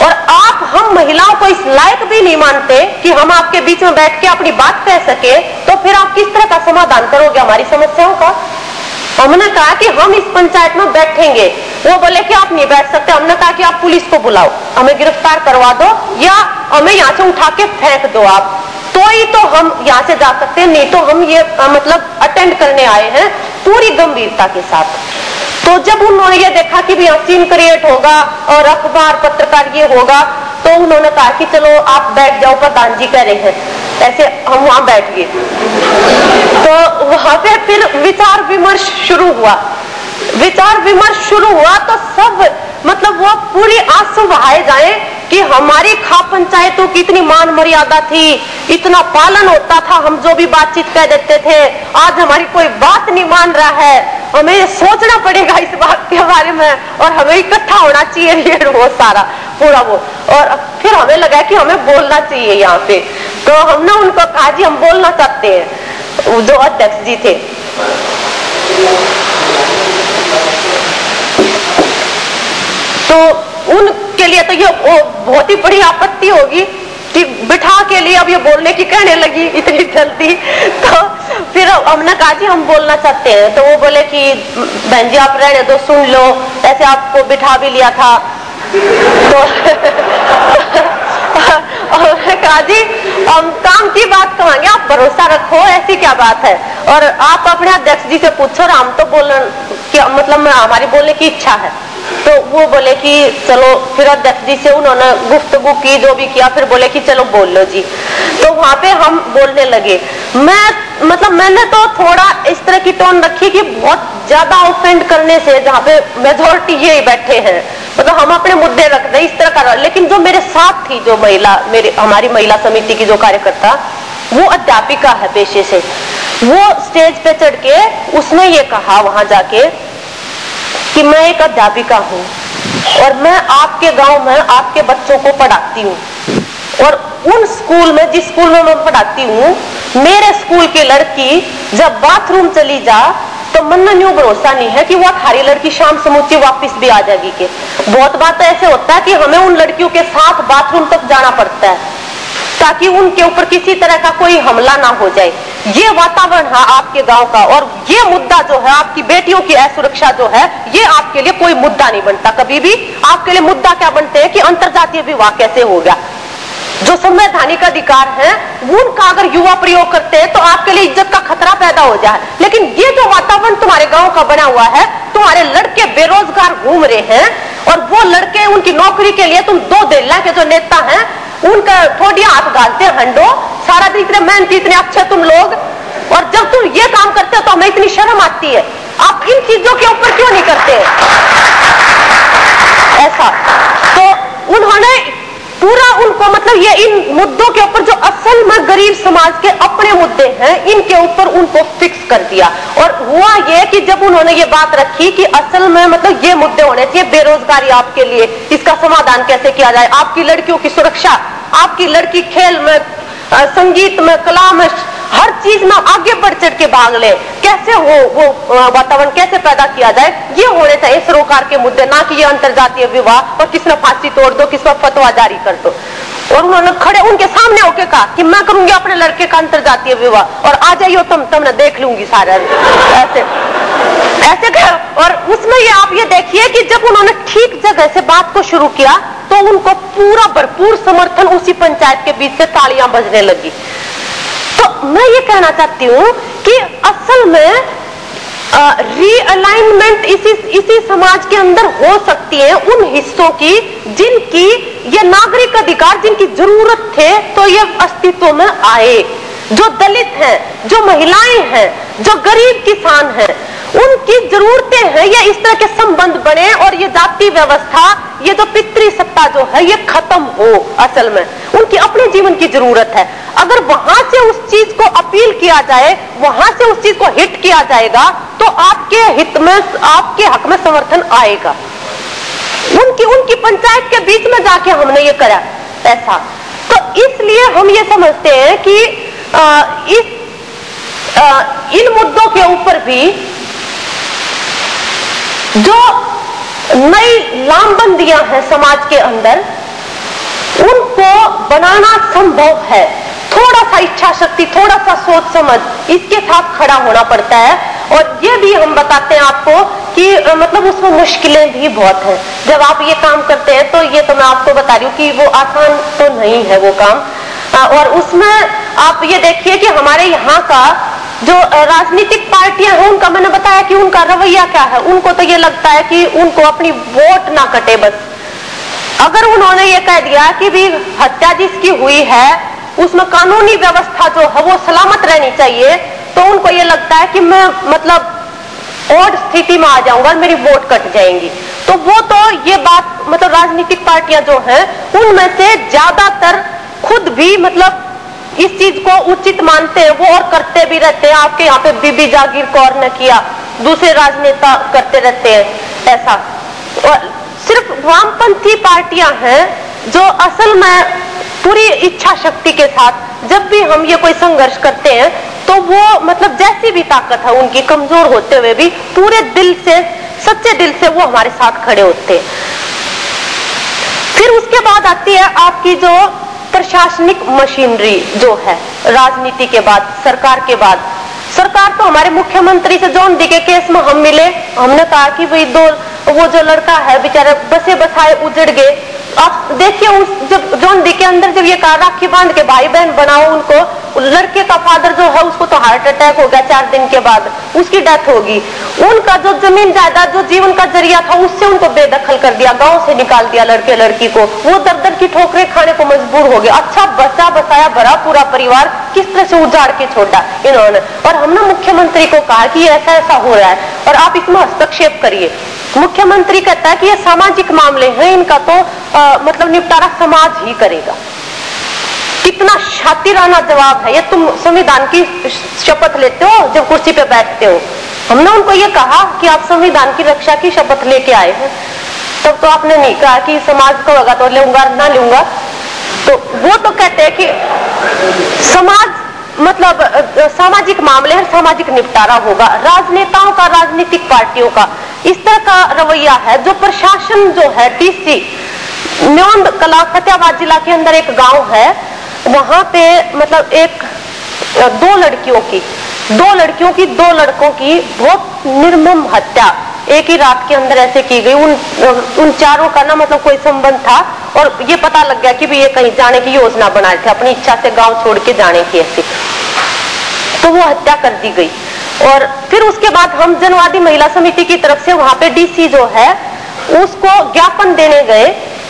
और आप, हम महिलाओं को इस लायक भी नहीं मानते कि हम आपके बीच में बैठ के अपनी बात कह सके तो फिर आप किस तरह का समाधान करोगे हमारी समस्याओं का? हमने कहा कि हम इस पंचायत में बैठेंगे। वो बोले कि आप नहीं बैठ सकते हमने कहा कि आप पुलिस को बुलाओ हमें गिरफ़्तार करवा दो या हमें यहाँ से उठा के फेंक दो आप। तो ही तो हम यहाँ से जा सकते हैं नहीं तो हम ये आ, मतलब अटेंड करने आए हैं पूरी गंभीरता के साथ। तो जब उन्होंने ये देखा कि भी सीन क्रिएट होगा और अखबार पत्रकार ये होगा तो उन्होंने कहा कि चलो आप बैठ जाओ प्रधान जी कह रहे हैं ऐसे हम वहाँ बैठ गए। तो वहाँ पे फिर विचार विमर्श शुरू हुआ। विचार विमर्श शुरू हुआ तो सब मतलब वो पूरी आँसू बहाए जाए कि हमारी खा पंचायतों की इतनी मान मर्यादा थी, इतना पालन होता था, हम जो भी बातचीत कह देते थे, आज हमारी कोई बात नहीं मान रहा है। हमें सोचना पड़ेगा इस बात के बारे में और हमें इकट्ठा होना चाहिए ये वो सारा, पूरा वो। और फिर हमें लगा कि हमें बोलना चाहिए यहाँ पे। तो हमने उनको कहा, जी, हम बोलना चाहते हैं। जो अध्यक्ष जी थे। तो उनके लिए तो ये बहुत ही बड़ी आपत्ति होगी कि बिठा के लिए अब ये बोलने की कहने लगी इतनी जल्दी। तो फिर हमने कहा जी हम बोलना चाहते हैं। तो वो बोले कि, बहन जी, आप रहने दो, सुन लो। ऐसे आपको बिठा भी लिया था। तो कहा जी हम काम की बात कहेंगे, आप भरोसा रखो, ऐसी क्या बात है? और आप अपने अध्यक्ष जी से पूछो और हम तो बोलने मतलब हमारी बोलने की इच्छा है। तो वो बोले कि चलो, फिर अध्यक्ष जी से उन्होंने गुफ्तगु की, जो भी किया, फिर बोले कि चलो बोल लो जी। तो वहाँ पे हम बोलने लगे। मैं मतलब मैंने तो थोड़ा इस तरह की टोन रखी कि बहुत ज़्यादा ऑफेंड करने से जहाँ पे मेजोरिटी ये बैठे हैं। मतलब हम अपने मुद्दे रख दे इस तरह का लेकिन जो मेरे साथ थी, जो महिला, मेरे, हमारी महिला समिति की जो कार्यकर्ता, वो अध्यापिका है पेशे से। वो स्टेज पे चढ़ के उसने ये कहा वहाँ जाके कि मैं एक अध्यापिका हूँ और मैं आपके गाँव में आपके बच्चों को पढ़ाती हूँ। और उन स्कूल में, जिस स्कूल में मैं पढ़ाती हूँ, मेरे स्कूल की लड़की जब बाथरूम चली जा तो मन यूँ भरोसा नहीं है कि वो थारी लड़की शाम समूची वापस भी आ जाएगी के। बहुत बात तो ऐसे होता है कि हमें उन लड़कियों के साथ बाथरूम तक जाना पड़ता है, ताकि उनके ऊपर किसी तरह का कोई हमला ना हो जाए। ये वातावरण है आपके गाँव का और ये मुद्दा जो है, आपकी बेटियों की असुरक्षा जो है, ये आपके लिए कोई मुद्दा नहीं बनता। कभी भी आपके लिए मुद्दा क्या बनते हैं कि अंतरजातीय विवाह कैसे होगा जो संवैधानिक अधिकार है, उनका अगर युवा प्रयोग करते हैं तो आपके लिए इज़्ज़त का खतरा पैदा हो जाए। लेकिन ये जो वातावरण तुम्हारे गाँव का बना हुआ है, तुम्हारे लड़के बेरोजगार घूम रहे हैं, और वो लड़के उनकी नौकरी के लिए तुम दो दिल्ला के जो नेता हैं, उनका थोड़ी हाथ गालते हंडो सारा दिन इतने मेहनती, इतने अच्छे तुम लोग, और जब तुम ये काम करते हो तो हमें इतनी शर्म आती है। आप इन चीज़ों के ऊपर क्यों नहीं करते? ऐसा। तो उन्होंने पूरा उनको मतलब ये इन मुद्दों के ऊपर जो असल में गरीब समाज के अपने मुद्दे हैं, इनके ऊपर उनको फिक्स कर दिया। और हुआ ये कि जब उन्होंने ये बात रखी कि असल में मतलब ये मुद्दे होने चाहिए, बेरोजगारी आपके लिए, इसका समाधान कैसे किया जाए? आपकी लड़कियों की सुरक्षा, आपकी लड़की खेल में संगीत में, कला में हर चीज़ में आगे बढ़ चढ़ के भाग ले। कैसे हो वो वातावरण कैसे पैदा किया जाए, ये होने चाहिए सरोकार के मुद्दे, ना कि ये अंतर जातीय विवाह और किसने फांसी तोड़ दो किसने फतवा जारी कर दो। और उन्होंने खड़े उनके सामने होके कहा कि मैं करूँगी अपने लड़के का अंतरजातीय विवाह और आ जाइयो तुम, तुमने देख लूँगी सारा। ऐसे ऐसे कर और उसमें ये आप ये देखिए कि जब उन्होंने ठीक जगह से बात को शुरू किया तो उनको पूरा भरपूर समर्थन उसी पंचायत के बीच से तालियाँ बजने लगी। तो मैं ये कहना चाहती हूँ कि असल में रीअलाइनमेंट इसी इसी समाज के अंदर हो सकती है उन हिस्सों की जिनकी ये नागरिक अधिकार, जिनकी ज़रूरत थे तो ये अस्तित्व में आए। जो दलित हैं, जो महिलाएँ हैं, जो गरीब किसान हैं उनकी जरूरतें हैं ये इस तरह के संबंध बने और ये जाति व्यवस्था ये जो पितृ सत्ता जो है ये खत्म हो असल में। उनकी अपने जीवन की ज़रूरत है। अगर वहाँ से उस चीज़ को अपील किया जाए वहाँ से उस चीज़ को हिट किया जाएगा तो आपके हित में आपके हक में समर्थन आएगा। उनकी उनकी पंचायत के बीच में जाके हमने ये करा ऐसा तो इसलिए हम ये समझते हैं कि आ, इस आ, इन मुद्दों के ऊपर भी जो नई लामबंदियाँ हैं समाज के अंदर, उनको बनाना संभव है। थोड़ा सा इच्छा शक्ति थोड़ा सा सोच समझ इसके साथ खड़ा होना पड़ता है। और ये भी हम बताते हैं आपको कि मतलब उसमें मुश्किलें भी बहुत हैं। जब आप ये काम करते हैं तो ये तो मैं आपको बता रही हूँ कि वो आसान तो नहीं है वो काम। और उसमें आप ये देखिए कि हमारे यहाँ का जो राजनीतिक पार्टियाँ हैं, उनका मैंने बताया कि उनका रवैया क्या है। उनको तो ये लगता है कि उनको अपनी वोट ना कटे बस। अगर उन्होंने ये कह दिया कि भी हत्या जिसकी हुई है, उसमें कानूनी व्यवस्था जो है, वो सलामत रहनी चाहिए तो उनको ये लगता है कि मैं मतलब और स्थिति में आ जाऊँगा मेरी वोट कट जाएँगी। तो वो तो ये बात मतलब राजनीतिक पार्टियाँ जो हैं, उनमें से ज़्यादातर खुद भी मतलब इस चीज़ को उचित मानते हैं, वो और करते भी रहते हैं। आपके यहाँ पे बीबी जागीर कौर ने किया, दूसरे राजनेता करते रहते हैं, ऐसा। और सिर्फ़ वामपंथी पार्टियाँ हैं, जो असल में पूरी इच्छा शक्ति के साथ, जब भी हम ये कोई संघर्ष करते हैं तो वो मतलब जैसी भी ताकत है, उनकी कमज़ोर होते हुए भी, पूरे दिल से, सच्चे दिल से वो हमारे साथ खड़े होते हैं। फिर उसके बाद आती है आपकी जो प्रशासनिक मशीनरी जो है, राजनीति के बाद, सरकार के बाद। सरकार तो हमारे मुख्यमंत्री से जोन दिखे केस में हम मिले। हमने कहा कि भाई दो, वो जो लड़का है, बेचारा बसे बसाए उजड़ गए। आप देखिए उस जब जोन दी के अंदर जब ये कहा राखी बाँध के भाई बहन बनाओ उनको लड़के का फादर जो है उसको तो हार्ट अटैक हो गया चार दिन के बाद। उसकी डेथ होगी। उनका जो ज़मीन जायदाद जो जीवन का ज़रिया था उससे उनको बेदखल कर दिया गाँव से निकाल दिया लड़के लड़की को। वो दर दर की ठोकरे खाने को मजबूर हो गया। अच्छा बचा बसाया भरा पूरा परिवार किस तरह से उजाड़ के छोड़ा इन्होंने। और हमने मुख्यमंत्री को कहा कि ऐसा ऐसा हो रहा है। और आप इसमें हस्तक्षेप करिए। मुख्यमंत्री कहता है कि ये सामाजिक मामले हैं इनका तो आ, मतलब निपटारा समाज ही करेगा। कितना शातिराना जवाब है। ये तुम संविधान की शपथ लेते हो, जब कुर्सी पे बैठते हो। हमने उनको ये कहा कि आप संविधान की रक्षा की शपथ लेके आए हैं। तब तो आपने नहीं कहा कि समाज को होगा तो लूँगा ना लूँगा। तो वो तो कहते हैं कि समाज मतलब सामाजिक मामले हैं, सामाजिक निपटारा होगा। राजनेताओं का, राजनीतिक पार्टियों का इस तरह का रवैया है, जो प्रशासन जो है डीसी न्योंद कला, फतेहाबाद जिला के अंदर एक गाँव है। वहाँ पे मतलब एक दो लड़कियों की, दो लड़कियों की, दो लड़कों की बहुत निर्मम हत्या एक ही रात के अंदर ऐसे की गई। उन उन चारों का ना मतलब कोई संबंध था और ये पता लग गया कि भी ये कहीं जाने की योजना बनाए थे, अपनी इच्छा से गाँव छोड़ के जाने की ऐसी। तो वो हत्या कर दी गई। और फिर उसके बाद हम जनवादी महिला समिति की तरफ़ से वहाँ पे डीसी जो है, उसको ज्ञापन देने गए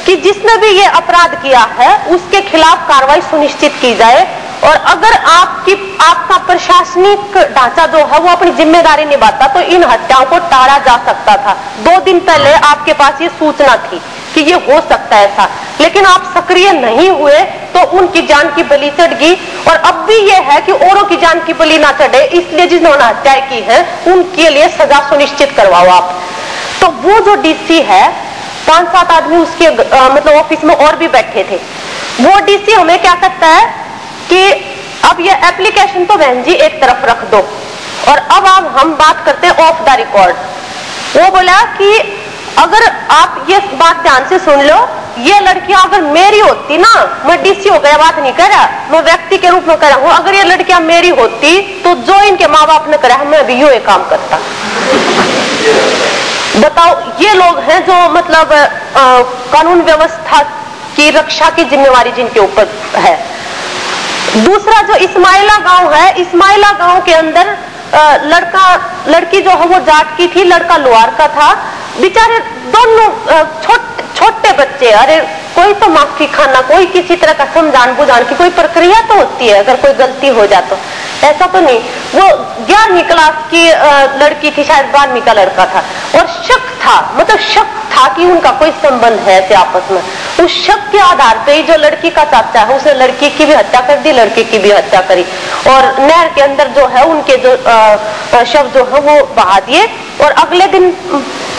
कि जिसने भी ये अपराध किया है, उसके खिलाफ कार्रवाई सुनिश्चित की जाए। और अगर आपकी, आपका प्रशासनिक ढांचा जो है, वो अपनी ज़िम्मेदारी निभाता तो इन हत्याओं को टाड़ा जा सकता था। दो दिन पहले आपके पास ये सूचना थी कि ये हो सकता है ऐसा। लेकिन आप सक्रिय नहीं हुए तो उनकी जान की बलि चढ़ गई। और अब भी ये है कि औरों की जान की बलि ना चढ़े, इसलिए जिन्होंने हत्याएँ की है, उनके लिए सजा सुनिश्चित करवाओ आप। तो वो जो डीसी है पाँच सात आदमी उसके आ, मतलब ऑफ़िस में और भी बैठे थे। वो डीसी हमें क्या करता है कि अब ये एप्लीकेशन तो बहन जी एक तरफ़ रख दो। और अब अब हम बात करते हैं ऑफ़ द रिकॉर्ड वो बोला कि अगर आप ये बात ध्यान से सुन लो ये लड़कियाँ अगर मेरी होती ना मैं डीसी हो गया बात नहीं कर रहा मैं व्यक्ति के रूप में कर रहा हूँ अगर ये लड़कियाँ मेरी होती तो जो इनके माँ बाप ने करा है मैं भी यू काम करता। बताओ ये लोग हैं जो मतलब आ, कानून व्यवस्था की रक्षा की जिम्मेवारी जिनके ऊपर है। दूसरा जो इस्माइला गाँव है इस्माइला गाँव के अंदर आ, लड़का लड़की जो है वो जाट की थी लड़का लोहार का था। बेचारे दोनों छोटे बच्चे अरे कोई तो माफ़ी खाना कोई किसी तरह का समझान बुझान की कोई प्रक्रिया तो होती है अगर कोई गलती हो जाए तो। ऐसा तो नहीं। वो ग्यारहवीं क्लास की लड़की थी, शायद बारहवीं का लड़का था। और शक था मतलब शक था कि उनका कोई संबंध है ऐसे आपस में। उस शक के आधार पे ही जो लड़की का चाचा है, उसने लड़की की भी हत्या कर दी, लड़के की भी हत्या करी। और नहर के अंदर जो है, उनके जो शव जो है, वो बहा दिए। और अगले दिन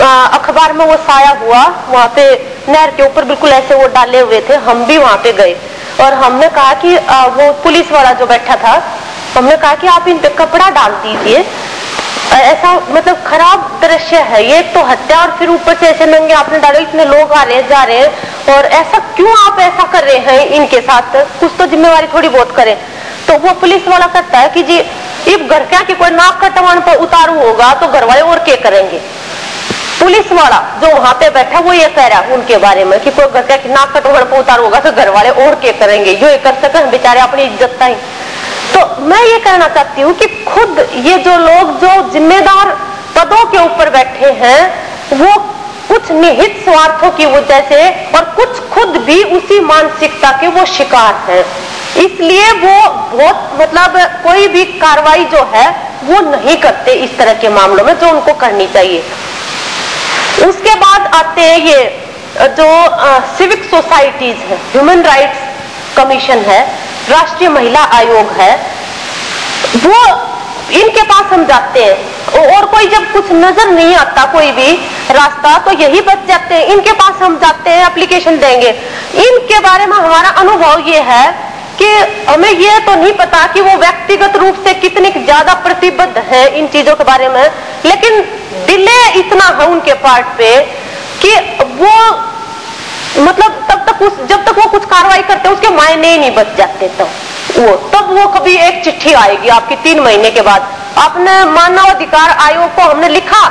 अखबार में वो साया हुआ, वहाँ पे नहर के ऊपर बिल्कुल ऐसे वो डाले हुए थे, हम भी वहाँ पे गए। और हमने कहा कि वो पुलिस वाला जो बैठा था हमने कहा कि आप इन पे कपड़ा डाल दीजिए। ऐसा मतलब खराब दृश्य है ये तो हत्या और फिर ऊपर से ऐसे नंगे आपने डाले, इतने लोग आ रहे, जा रहे हैं। और ऐसा क्यों आप ऐसा कर रहे हैं इनके साथ? कुछ तो जिम्मेवारी थोड़ी बहुत करें। तो वो पुलिस वाला कहता है कि जी इब घर क्या कि कोई नाक कटवान पर उतारू होगा तो घर वाले और क्या करेंगे? पुलिस वाला जो वहाँ पे बैठा, वो ये कह रहा है उनके बारे में कि कोई घर क्या नाक कटवान पर उतारू होगा तो घर वाले और क्या करेंगे? जो ये कर सके, बेचारे अपनी इज़्ज़त ही। तो मैं ये कहना चाहती हूँ कि खुद ये जो लोग जो जिम्मेदार पदों के ऊपर बैठे हैं, वो कुछ निहित स्वार्थों की वजह से और कुछ खुद भी उसी मानसिकता के वो शिकार हैं। इसलिए वो बहुत मतलब कोई भी कार्रवाई जो है, वो नहीं करते इस तरह के मामलों में जो उनको करनी चाहिए। उसके बाद आते हैं ये, जो सिविक सोसाइटीज है ह्यूमन राइट्स कमीशन है। राष्ट्रीय महिला आयोग है, वो इनके पास हम जाते हैं। और कोई जब कुछ नज़र नहीं आता कोई भी रास्ता तो यही बच जाते हैं। इनके पास हम जाते हैं एप्लीकेशन देंगे। इनके बारे में हमारा अनुभव ये है कि हमें ये तो नहीं पता कि वो व्यक्तिगत रूप से कितने ज़्यादा प्रतिबद्ध है इन चीज़ों के बारे में, लेकिन डिले इतना है उनके पार्ट पे कि वो मतलब तब तक उस जब तक वो कुछ कार्रवाई करते, उसके मायने ही नहीं बच जाते तो वो, तब वो कभी एक चिट्ठी आएगी आपकी तीन महीने के बाद। आपने मानव अधिकार आयोग को हमने लिखा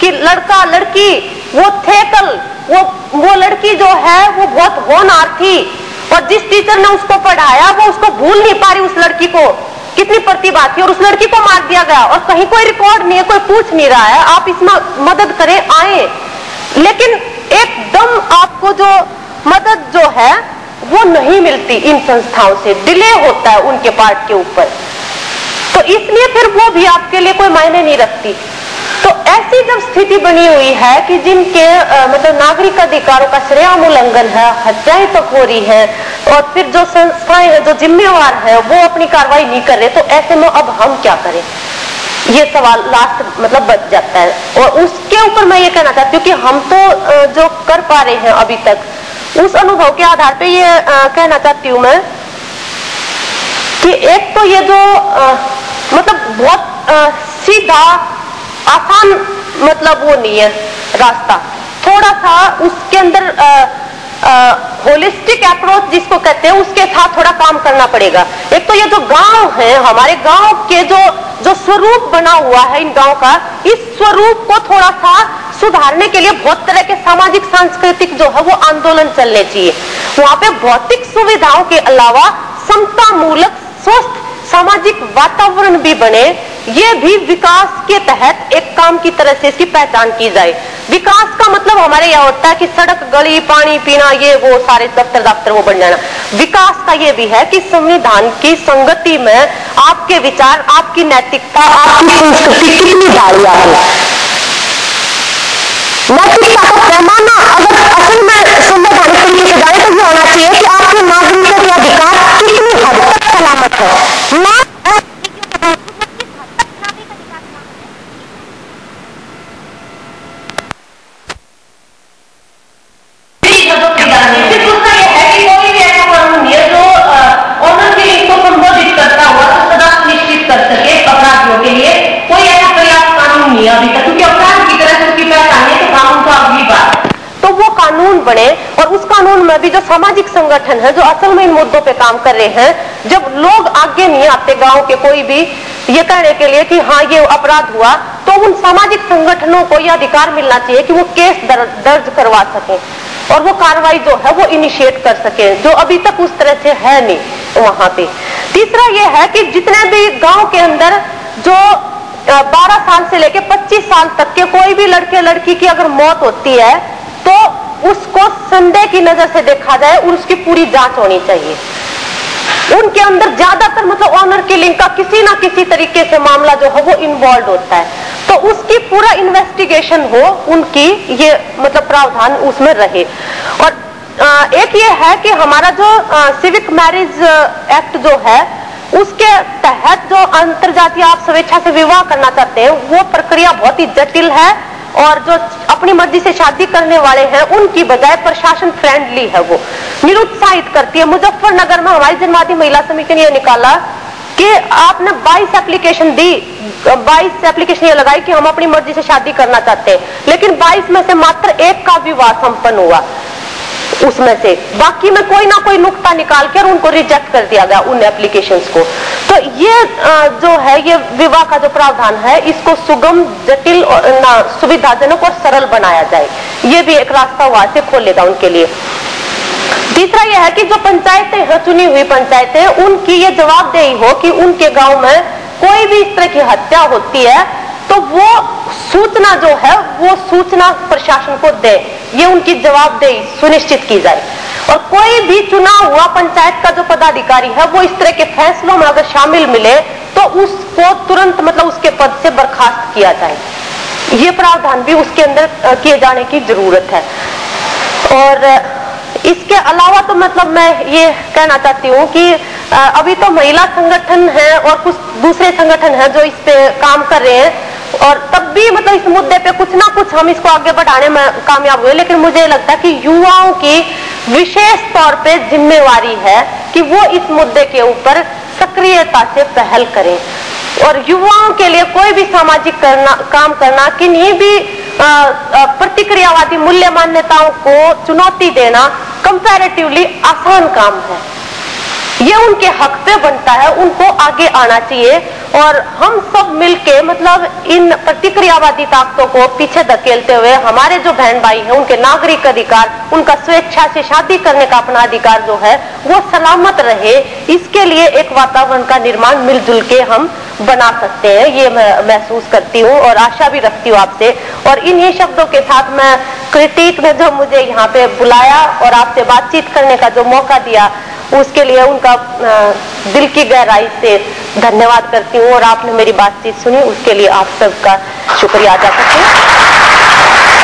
कि लड़का, लड़की, वो थे कल, वो वो लड़की जो है, वो बहुत होनहार थी। और जिस टीचर ने उसको पढ़ाया, वो उसको भूल नहीं पा रही उस लड़की को। कितनी प्रतिभा थी और उस लड़की को मार दिया गया। और कहीं कोई रिकॉर्ड नहीं है, कोई पूछ नहीं रहा है। आप इसमें मदद करें, आए। लेकिन एकदम आपको जो मदद जो है वो नहीं मिलती इन संस्थाओं से। डिले होता है उनके पार्ट के ऊपर। तो इसलिए फिर वो भी आपके लिए कोई मायने नहीं रखती। तो ऐसी जब स्थिति बनी हुई है कि जिनके आ, मतलब नागरिक अधिकारों का श्रेयाम उल्लंघन है हत्याएँ तक हो रही है और फिर जो संस्थाएँ हैं जो जिम्मेवार है वो अपनी कार्रवाई नहीं कर रहे तो ऐसे में अब हम क्या करें? ये सवाल लास्ट मतलब बच जाता है। और उसके ऊपर मैं ये कहना चाहती हूँ कि हम तो जो कर पा रहे हैं अभी तक, उस अनुभव के आधार पे ये कहना चाहती हूँ मैं कि एक तो ये जो मतलब बहुत सीधा, आसान मतलब वो नहीं है रास्ता। थोड़ा सा उसके अंदर होलिस्टिक अप्रोच जिसको कहते हैं, उसके साथ थोड़ा काम करना पड़ेगा। एक तो ये जो गाँव है, हमारे गाँव के जो जो स्वरूप बना हुआ है इन गाँव का, इस स्वरूप को थोड़ा सा सुधारने के लिए बहुत तरह के सामाजिक, सांस्कृतिक जो है, वो आंदोलन चलने चाहिए। वहाँ पे भौतिक सुविधाओं के अलावा समता मूलक स्वस्थ, सामाजिक वातावरण भी बने। ये भी विकास के तहत एक काम की तरह से इसकी पहचान की जाए। विकास का मतलब हमारे यहाँ होता है कि सड़क, गली, पानी, पीना, ये, वो, सारे दफ्तर दफ्तर वो बन जाना। विकास का ये भी है कि संविधान की संगति में आपके विचार, आपकी नैतिकता, आपकी संस्कृति कितनी डाली आपने नैतिकता का पैमाना अगर असल में संवैधानिक तरीके से जाए तो ये होना चाहिए कि आपके नागरिकों के अधिकार कितनी हद तक सलामत है। ना बने और उस कानून में भी जो सामाजिक संगठन है जो असल में इन मुद्दों पे काम कर रहे हैं जब लोग आगे नहीं आते गाँव के कोई भी ये कहने के लिए कि हाँ ये अपराध हुआ तो उन सामाजिक संगठनों को यह अधिकार मिलना चाहिए कि वो केस दर, दर्ज करवा सके और वो कार्रवाई जो है वो इनिशिएट कर सके जो अभी तक उस तरह से है नहीं वहाँ पे। तीसरा ये है कि जितने भी गाँव के अंदर जो 12 साल से लेके 25 साल तक के कोई भी लड़के लड़की की अगर मौत होती है तो उसको संदेह की नज़र से देखा जाए और उसकी पूरी जाँच होनी चाहिए। उनके अंदर ज़्यादातर मतलब ऑनर किलिंग का किसी ना किसी तरीके से मामला जो है वो इन्वॉल्व होता है। तो उसकी पूरा इन्वेस्टिगेशन हो, उनकी ये मतलब प्रावधान उसमें रहे। और एक ये है कि हमारा जो सिविक मैरिज एक्ट जो है उसके तहत जो अंतर जातीय आप स्वेच्छा से विवाह करना चाहते हैं, वो प्रक्रिया बहुत ही जटिल है और जो अपनी मर्ज़ी से शादी करने वाले हैं, उनकी बजाय प्रशासन फ्रेंडली है वो। निरुत्साहित करती है। मुजफ्फरनगर में हमारी जनवादी महिला समिति ने यह निकाला कि आपने 22 एप्लीकेशन दी 22 एप्लीकेशन ये लगाई कि हम अपनी मर्ज़ी से शादी करना चाहते हैं। लेकिन 22 में से मात्र एक का विवाह संपन्न हुआ। उसमें से। बाकी में कोई ना कोई नुकता निकाल कर उनको रिजेक्ट कर दिया गया उन एप्लीकेशंस को। तो ये जो है, ये विवाह का जो प्रावधान है, इसको सुगम, जटिल ना, सुविधाजनक और सरल बनाया जाए। ये भी एक रास्ता वहाँ से खोलेगा उनके लिए। तीसरा यह है कि जो पंचायतें हैं, चुनी हुई पंचायतें, उनकी ये जवाबदेही हो कि उनके गाँव में कोई भी इस तरह की हत्या होती है तो वो सूचना जो है, वो सूचना प्रशासन को दे। ये उनकी जवाबदेही सुनिश्चित की जाए। और कोई भी चुना हुआ, पंचायत का जो पदाधिकारी है, वो इस तरह के फैसलों में अगर शामिल मिले तो उसको तुरंत मतलब उसके पद से बर्खास्त किया जाए। ये प्रावधान भी उसके अंदर किए जाने की ज़रूरत है। और इसके अलावा तो मतलब मैं ये कहना चाहती हूँ कि अभी तो महिला संगठन है और कुछ दूसरे संगठन है जो इस पे काम कर रहे हैं। और तब भी मतलब इस मुद्दे पे कुछ ना कुछ हम इसको आगे बढ़ाने में कामयाब हुए, लेकिन मुझे लगता है कि युवाओं की विशेष तौर पे जिम्मेवारी है कि वो इस मुद्दे के ऊपर सक्रियता से पहल करें। और युवाओं के लिए कोई भी सामाजिक करना, काम करना, किन्हीं भी प्रतिक्रियावादी मूल्य मान्यताओं को चुनौती देना कंपैरेटिवली आसान काम है। ये उनके हक पे बनता है, उनको आगे आना चाहिए। और हम सब मिलके मतलब इन प्रतिक्रियावादी ताकतों को पीछे धकेलते हुए, हमारे जो बहन भाई हैं, उनके नागरिक अधिकार, उनका स्वेच्छा से शादी करने का अपना अधिकार जो है, वो सलामत रहे। इसके लिए एक वातावरण का निर्माण मिलजुल के हम बना सकते हैं, ये मैं महसूस करती हूँ और आशा भी रखती हूँ आपसे। और इन्हीं शब्दों के साथ मैं क्रिटिक ने जो मुझे यहाँ पे बुलाया और आपसे बातचीत करने का जो मौका दिया उसके लिए उनका दिल की गहराई से धन्यवाद करती हूँ और आपने मेरी बातचीत सुनी। उसके लिए आप सबका शुक्रिया अदा करती हूँ।